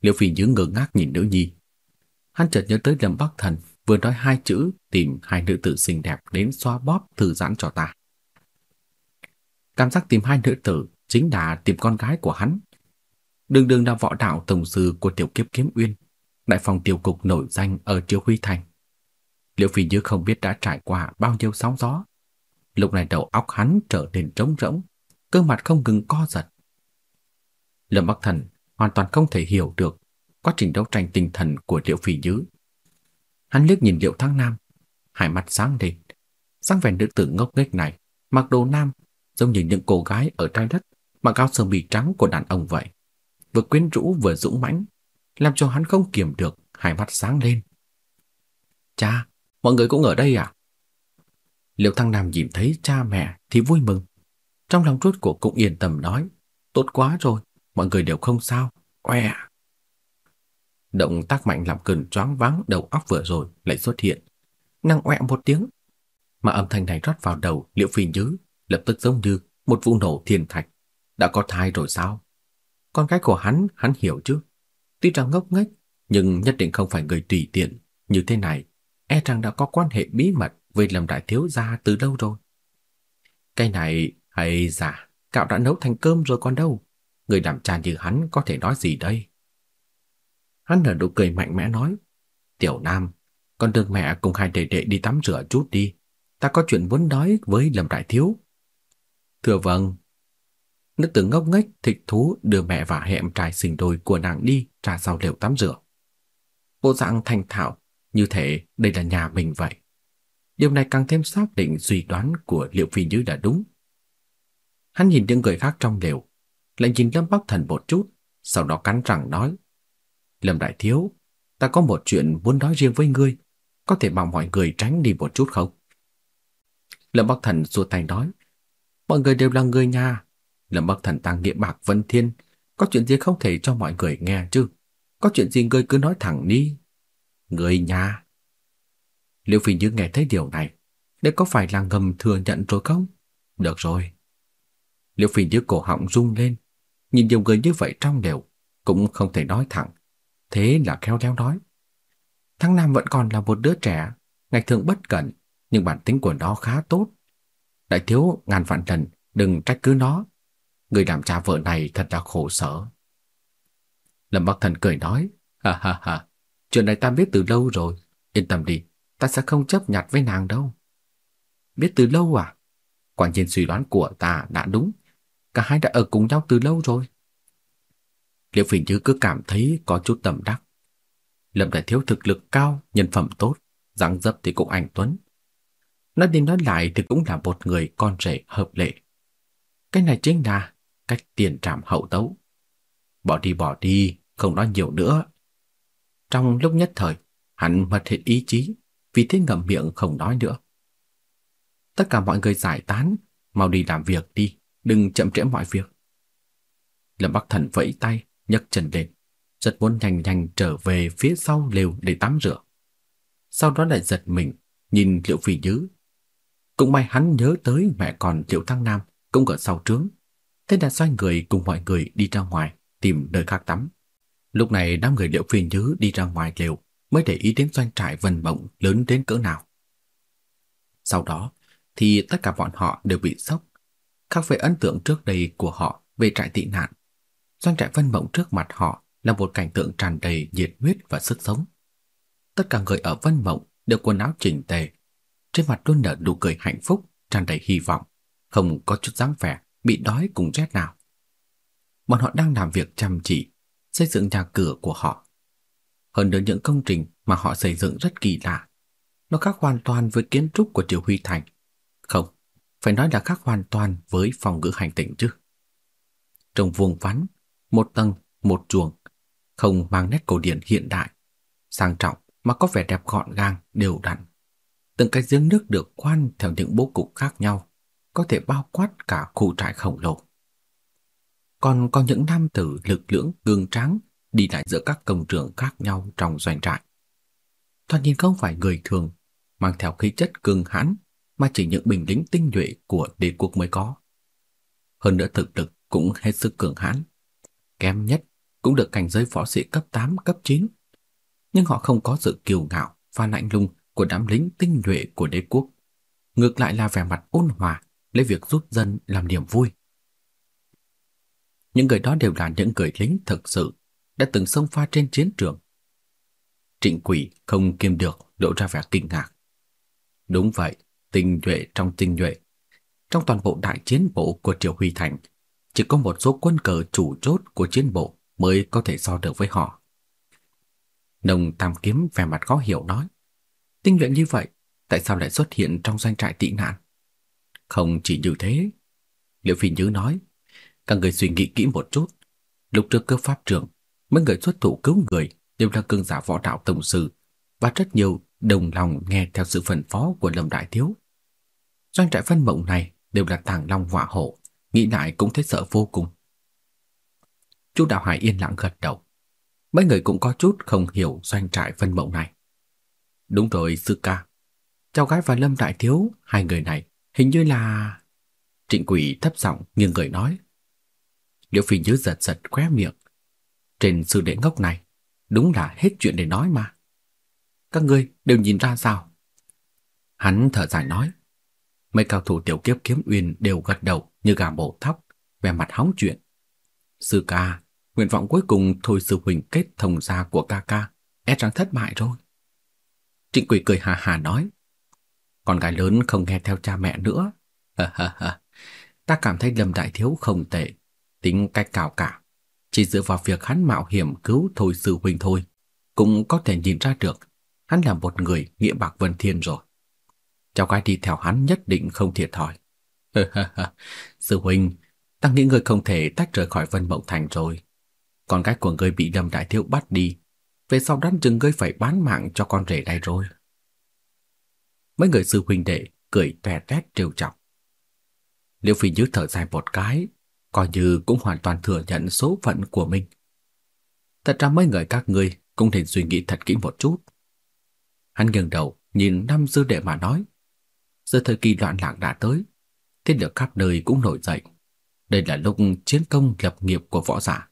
Liễu Phi nhướng ngơ ngác nhìn nữ nhi. Hắn chợt nhớ tới Lâm Bắc Thần vừa nói hai chữ tìm hai nữ tử xinh đẹp đến xoa bóp thư giãn cho ta. Cảm giác tìm hai nữ tử chính là tìm con gái của hắn. Đường đường là võ đạo tổng sư của tiểu kiếp kiếm uyên, đại phòng tiểu cục nổi danh ở Triều Huy Thành. Liễu Phi Như không biết đã trải qua bao nhiêu sóng gió. Lúc này đầu óc hắn trở nên trống rỗng, cơ mặt không ngừng co giật. Lâm Bắc Thần hoàn toàn không thể hiểu được quá trình đấu tranh tinh thần của Liễu Phi Như. Hắn liếc nhìn Liễu Thăng Nam, hai mắt sáng lên. Sáng vẻ nữ tử ngốc nghếch này, mặc đồ nam, giống như những cô gái ở trái đất mặc áo sơ mi trắng của đàn ông vậy. Vừa quyến rũ vừa dũng mãnh, làm cho hắn không kiềm được, hai mắt sáng lên. Cha, mọi người cũng ở đây à? Liễu Thăng Nam nhìn thấy cha mẹ thì vui mừng. Trong lòng rốt cuộc cũng yên tâm nói, tốt quá rồi, mọi người đều không sao, oe. Động tác mạnh làm cơn choáng váng đầu óc vừa rồi lại xuất hiện. Năng oẹ một tiếng, mà âm thanh này rót vào đầu Liễu Phi Nhứ, lập tức giống như một vụ nổ thiên thạch. Đã có thai rồi sao? Con gái của hắn, hắn hiểu chứ. Tuy rằng ngốc nghếch, nhưng nhất định không phải người tùy tiện. Như thế này, e rằng đã có quan hệ bí mật với Lâm Đại Thiếu Gia từ lâu rồi. Cái này, hay giả, cạo đã nấu thành cơm rồi còn đâu. Người làm cha như hắn có thể nói gì đây? Hắn nở nụ cười mạnh mẽ nói, Tiểu Nam, con đưa mẹ cùng hai đệ đệ đi tắm rửa chút đi. Ta có chuyện muốn nói với Lâm Đại Thiếu. Thưa vâng. Nữ tử ngốc nghếch thịt thú đưa mẹ và hẹm trai sinh đôi của nàng đi ra sau lều tắm rửa. Bộ dạng thành thạo, như thể đây là nhà mình vậy. Điều này càng thêm xác định suy đoán của Liệu Phi Như là đúng. Hắn nhìn những người khác trong lều, lại nhìn Lâm Bắc Thần một chút, sau đó cắn răng nói. Lâm Đại Thiếu, ta có một chuyện muốn nói riêng với ngươi, có thể bảo mọi người tránh đi một chút không? Lâm Bắc Thần xua tay nói, mọi người đều là người nhà. Lâm Bắc Thần tăng nghĩa bạc vân thiên, có chuyện gì không thể cho mọi người nghe chứ? Có chuyện gì ngươi cứ nói thẳng đi. Người nhà. Liêu Phi Như nghe thấy điều này, đây có phải là ngầm thừa nhận rồi không? Được rồi. Liêu Phi Như cổ họng rung lên, nhìn nhiều người như vậy trong đều, cũng không thể nói thẳng. Thế là khéo léo nói. Thằng Nam vẫn còn là một đứa trẻ, ngày thường bất cẩn, nhưng bản tính của nó khá tốt. Đại thiếu ngàn vạn lần đừng trách cứ nó. Người làm cha vợ này thật là khổ sở. Lâm Bắc Thần cười nói, ha ha ha, chuyện này ta biết từ lâu rồi, yên tâm đi, ta sẽ không chấp nhặt với nàng đâu. Biết từ lâu à? Quả nhiên suy đoán của ta đã đúng, cả hai đã ở cùng nhau từ lâu rồi. Liễu Phỉ Như cứ cảm thấy có chút tầm đắc. Lâm Đại Thiếu thực lực cao, nhân phẩm tốt, dáng dấp thì cũng anh tuấn. Nói đi nói lại thì cũng là một người con rể hợp lệ. Cái này chính là cách tiền trảm hậu tấu. Bỏ đi bỏ đi, không nói nhiều nữa. Trong lúc nhất thời, hắn mất hết ý chí, vì thế ngậm miệng không nói nữa. Tất cả mọi người giải tán, mau đi làm việc đi, đừng chậm trễ mọi việc. Lâm Bắc Thần vẫy tay, nhấc chân lên, rất muốn nhanh nhanh trở về phía sau lều để tắm rửa. Sau đó lại giật mình, nhìn Liệu Phi Nhứ. Cũng may hắn nhớ tới mẹ con Liệu Thăng Nam cũng ở sau trướng. Thế là xoay người cùng mọi người đi ra ngoài tìm nơi khác tắm. Lúc này đám người liệu phiền Nhứ đi ra ngoài lều mới để ý đến doanh trại vân mộng lớn đến cỡ nào. Sau đó thì tất cả bọn họ đều bị sốc. Khác với ấn tượng trước đây của họ về trại tị nạn, doanh trại vân mộng trước mặt họ là một cảnh tượng tràn đầy nhiệt huyết và sức sống. Tất cả người ở vân mộng đều quần áo chỉnh tề, trên mặt luôn nở nụ cười hạnh phúc, tràn đầy hy vọng, không có chút dáng vẻ bị đói cùng rét nào. Bọn họ đang làm việc chăm chỉ, xây dựng nhà cửa của họ. Hơn nữa những công trình mà họ xây dựng rất kỳ lạ. Nó khác hoàn toàn với kiến trúc của Triều Huy Thành. Không, phải nói là khác hoàn toàn với phòng ngữ hành tỉnh chứ. Trong vuông vắn, một tầng, một chuồng, không mang nét cổ điển hiện đại, sang trọng mà có vẻ đẹp gọn gàng, đều đặn. Từng cái giếng nước được khoan theo những bố cục khác nhau, có thể bao quát cả khu trại khổng lồ. Còn có những nam tử lực lưỡng gương trắng đi lại giữa các công trường khác nhau trong doanh trại. Thoạt nhìn không phải người thường, mang theo khí chất cường hãn, mà chỉ những binh lính tinh nhuệ của đế quốc mới có. Hơn nữa thực lực cũng hết sức cường hãn. Kém nhất cũng được cảnh giới võ sĩ cấp 8, cấp 9. Nhưng họ không có sự kiêu ngạo và lạnh lùng của đám lính tinh nhuệ của đế quốc. Ngược lại là vẻ mặt ôn hòa, lấy việc giúp dân làm niềm vui. Những người đó đều là những người lính thực sự đã từng xông pha trên chiến trường. Trịnh Quỷ không kiềm được lộ ra vẻ kinh ngạc. Đúng vậy, tinh nhuệ trong tinh nhuệ. Trong toàn bộ đại chiến bộ của Triều Huy Thành, chỉ có một số quân cờ chủ chốt của chiến bộ mới có thể so được với họ. Nông Tam Kiếm vẻ mặt khó hiểu nói, tinh nhuệ như vậy, tại sao lại xuất hiện trong doanh trại tị nạn? Không chỉ như thế, Liễu Phi Nhứ nói, các người suy nghĩ kỹ một chút, lúc trước cơ pháp trưởng, mấy người xuất thủ cứu người đều là cường giả võ đạo tổng sư và rất nhiều đồng lòng nghe theo sự phân phó của Lâm Đại Thiếu. Doanh trại phân mộng này đều là tàng long họa hộ, nghĩ lại cũng thấy sợ vô cùng. Chu Đạo Hải yên lặng gật đầu. Mấy người cũng có chút không hiểu doanh trại phân mộng này. Đúng rồi, sư ca. Cháu gái và Lâm Đại Thiếu, hai người này, hình như là... Trịnh quỷ thấp giọng nghiêng người nói. Liễu Phi Như giật giật khóe miệng. Trên sư đệ ngốc này, đúng là hết chuyện để nói mà. Các ngươi đều nhìn ra sao? Hắn thở dài nói. Mấy cao thủ tiểu kiếp kiếm uyên đều gật đầu như gà mổ thóc, vẻ mặt hóng chuyện. Sư ca, nguyện vọng cuối cùng thôi sư huynh kết thông gia của ca ca, e rằng thất bại rồi. Trịnh quỷ cười hà hà nói. Con gái lớn không nghe theo cha mẹ nữa. Ta cảm thấy Lâm Đại Thiếu không tệ, tính cách cao cả. Chỉ dựa vào việc hắn mạo hiểm cứu thôi sư huynh thôi, cũng có thể nhìn ra được hắn là một người nghĩa bạc vân thiên rồi. Cháu gái đi theo hắn nhất định không thiệt thòi. sư huynh, ta nghĩ người không thể tách rời khỏi Vân Mộng Thành rồi. Con gái của người bị Lâm Đại Thiếu bắt đi, về sau đắn chừng ngươi phải bán mạng cho con rể này rồi. Mấy người sư huynh đệ cười tè tét trêu chọc. Liễu Phi Như thở dài một cái, coi như cũng hoàn toàn thừa nhận số phận của mình. Thật ra mấy người các ngươi cũng nên suy nghĩ thật kỹ một chút. Hắn nghiêng đầu nhìn năm sư đệ mà nói, giờ thời kỳ loạn lạc đã tới, thế lực khắp nơi cũng nổi dậy. Đây là lúc chiến công lập nghiệp của võ giả.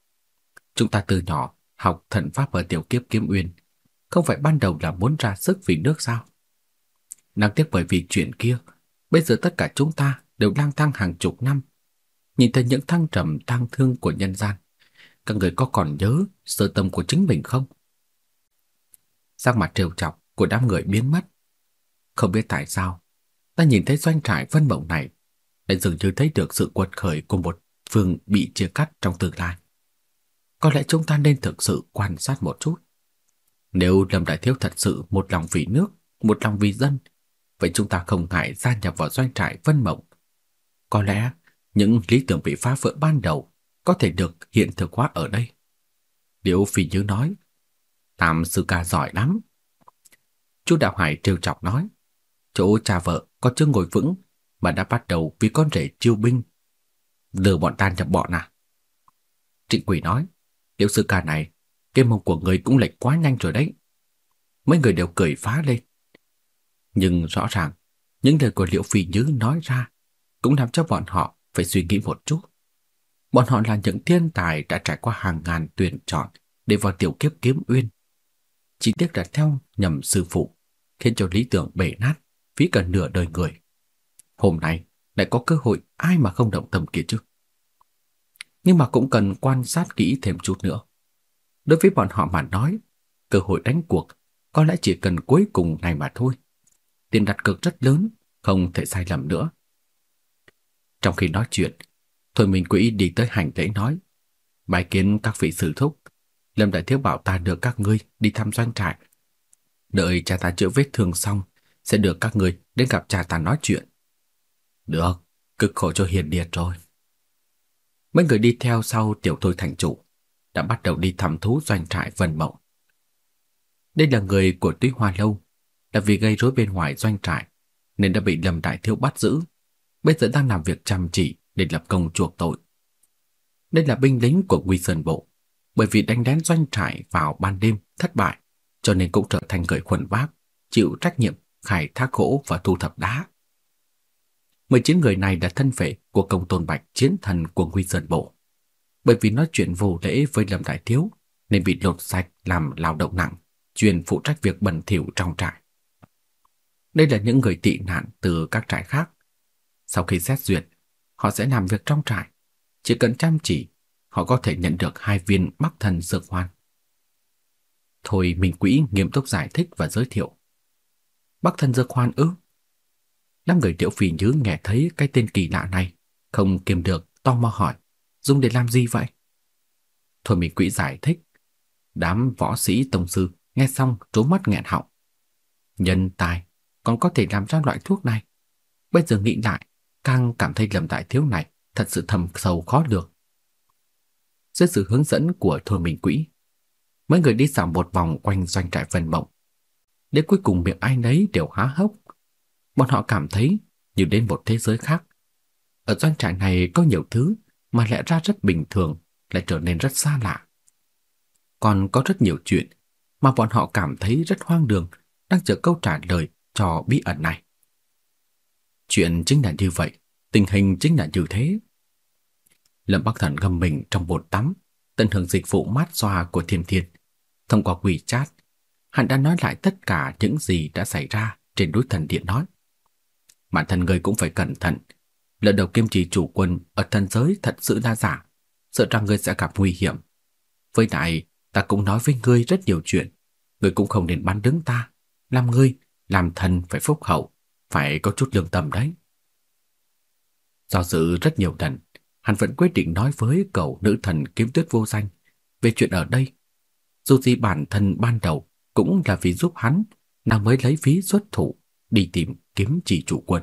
Chúng ta từ nhỏ học thần pháp ở tiểu kiếp kiếm uyên, không phải ban đầu là muốn ra sức vì nước sao? Đáng tiếc bởi vì chuyện kia, bây giờ tất cả chúng ta đều lang thang hàng chục năm, nhìn thấy những thăng trầm tang thương của nhân gian. Các người có còn nhớ sơ tâm của chính mình không? Sắc mặt trêu chọc của đám người biến mất. Không biết tại sao, ta nhìn thấy doanh trại vân mộng này, lại dường như thấy được sự quật khởi của một phương bị chia cắt trong tương lai. Có lẽ chúng ta nên thực sự quan sát một chút. Nếu Lâm Đại Thiếu thật sự một lòng vì nước, một lòng vì dân, vậy chúng ta không ngại gia nhập vào doanh trại Vân Mộng. Có lẽ những lý tưởng bị phá vỡ ban đầu có thể được hiện thực hóa ở đây. liễu Phi Như nói, Tam sư ca giỏi lắm. Chú Đạo Hải trêu chọc nói, chỗ cha vợ có chưa ngồi vững mà đã bắt đầu vì con rể chiêu binh. Lừa bọn ta nhập bọn à? Trịnh Quỷ nói, Liễu sư ca này, cái mông của người cũng lệch quá nhanh rồi đấy. Mấy người đều cười phá lên. Nhưng rõ ràng, những lời của Liễu Phi Như nói ra cũng làm cho bọn họ phải suy nghĩ một chút. Bọn họ là những thiên tài đã trải qua hàng ngàn tuyển chọn để vào tiểu kiếp kiếm uyên. Chỉ tiếc là theo nhầm sư phụ, khiến cho lý tưởng bể nát, phí cả nửa đời người. Hôm nay lại có cơ hội ai mà không động tâm kia chứ nhưng mà cũng cần quan sát kỹ thêm chút nữa. Đối với bọn họ mà nói, cơ hội đánh cuộc có lẽ chỉ cần cuối cùng này mà thôi. Tiền đặt cược rất lớn, không thể sai lầm nữa. Trong khi nói chuyện, Thôi Minh Quỹ đi tới hành lễ nói, bài kiến các vị sử thúc, Lâm Đại Thiếu bảo ta đưa các ngươi đi thăm doanh trại. Đợi cha ta chữa vết thương xong, sẽ được các ngươi đến gặp cha ta nói chuyện. Được, cực khổ cho hiền điệt rồi. Mấy người đi theo sau tiểu thôi thành chủ đã bắt đầu đi thăm thú doanh trại Vân Mộng. Đây là người của Túy Hoa Lâu, là vì gây rối bên ngoài doanh trại nên đã bị Lâm Đại Thiếu bắt giữ, bây giờ đang làm việc chăm chỉ để lập công chuộc tội. Đây là binh lính của quy Sơn Bộ, bởi vì đánh đén doanh trại vào ban đêm thất bại, cho nên cũng trở thành người khuẩn vác, chịu trách nhiệm khai thác gỗ và thu thập đá. 19 người này là thân vệ của công tôn bạch chiến thần của quy Sơn Bộ. Bởi vì nói chuyện vô lễ với Lâm Đại Thiếu nên bị lột sạch làm lao động nặng, chuyên phụ trách việc bẩn thỉu trong trại. Đây là những người tị nạn từ các trại khác. Sau khi xét duyệt, họ sẽ làm việc trong trại. Chỉ cần chăm chỉ, họ có thể nhận được hai viên Bắc Thần Dược Hoàn. Thôi Minh Quỹ nghiêm túc giải thích và giới thiệu. Bắc Thần Dược Hoàn ư? Năm người Tiểu Phi Nhứ nghe thấy cái tên kỳ lạ này, không kiềm được tò mò hỏi, dùng để làm gì vậy? Thôi Minh Quỹ giải thích. Đám võ sĩ tổng sư nghe xong trố mắt nghẹn họng. Nhân tài còn có thể làm ra loại thuốc này. Bây giờ nghĩ lại, càng cảm thấy lầm Đại Thiếu này thật sự thầm sâu khó được. Dưới sự hướng dẫn của Thôi Minh Quỹ, mấy người đi dạo một vòng quanh doanh trại phần Mộng. Đến cuối cùng miệng ai nấy đều há hốc. Bọn họ cảm thấy như đến một thế giới khác. Ở doanh trại này có nhiều thứ mà lẽ ra rất bình thường lại trở nên rất xa lạ. Còn có rất nhiều chuyện mà bọn họ cảm thấy rất hoang đường đang chờ câu trả lời cho bí ẩn này. Chuyện chính là như vậy, tình hình chính là như thế. Lâm Bắc Thần ngâm mình trong bồn tắm, tận hưởng dịch vụ mát xoa của Thiên Thiên. Thông qua quỷ chat, hắn đã nói lại tất cả những gì đã xảy ra trên núi thần điện nói. Bản thân người cũng phải cẩn thận. Lần đầu kiêm trì chủ quân ở thần giới thật sự đa giả, sợ rằng người sẽ gặp nguy hiểm. Với lại, ta cũng nói với ngươi rất nhiều chuyện, ngươi cũng không nên bắn đứng ta, làm ngươi, làm thần phải phúc hậu, phải có chút lương tâm đấy. Do dự rất nhiều lần, hắn vẫn quyết định nói với cậu nữ thần kiếm tuyết vô danh về chuyện ở đây. Dù gì bản thân ban đầu cũng là vì giúp hắn, nàng mới lấy phí xuất thủ đi tìm kiếm chỉ chủ quân.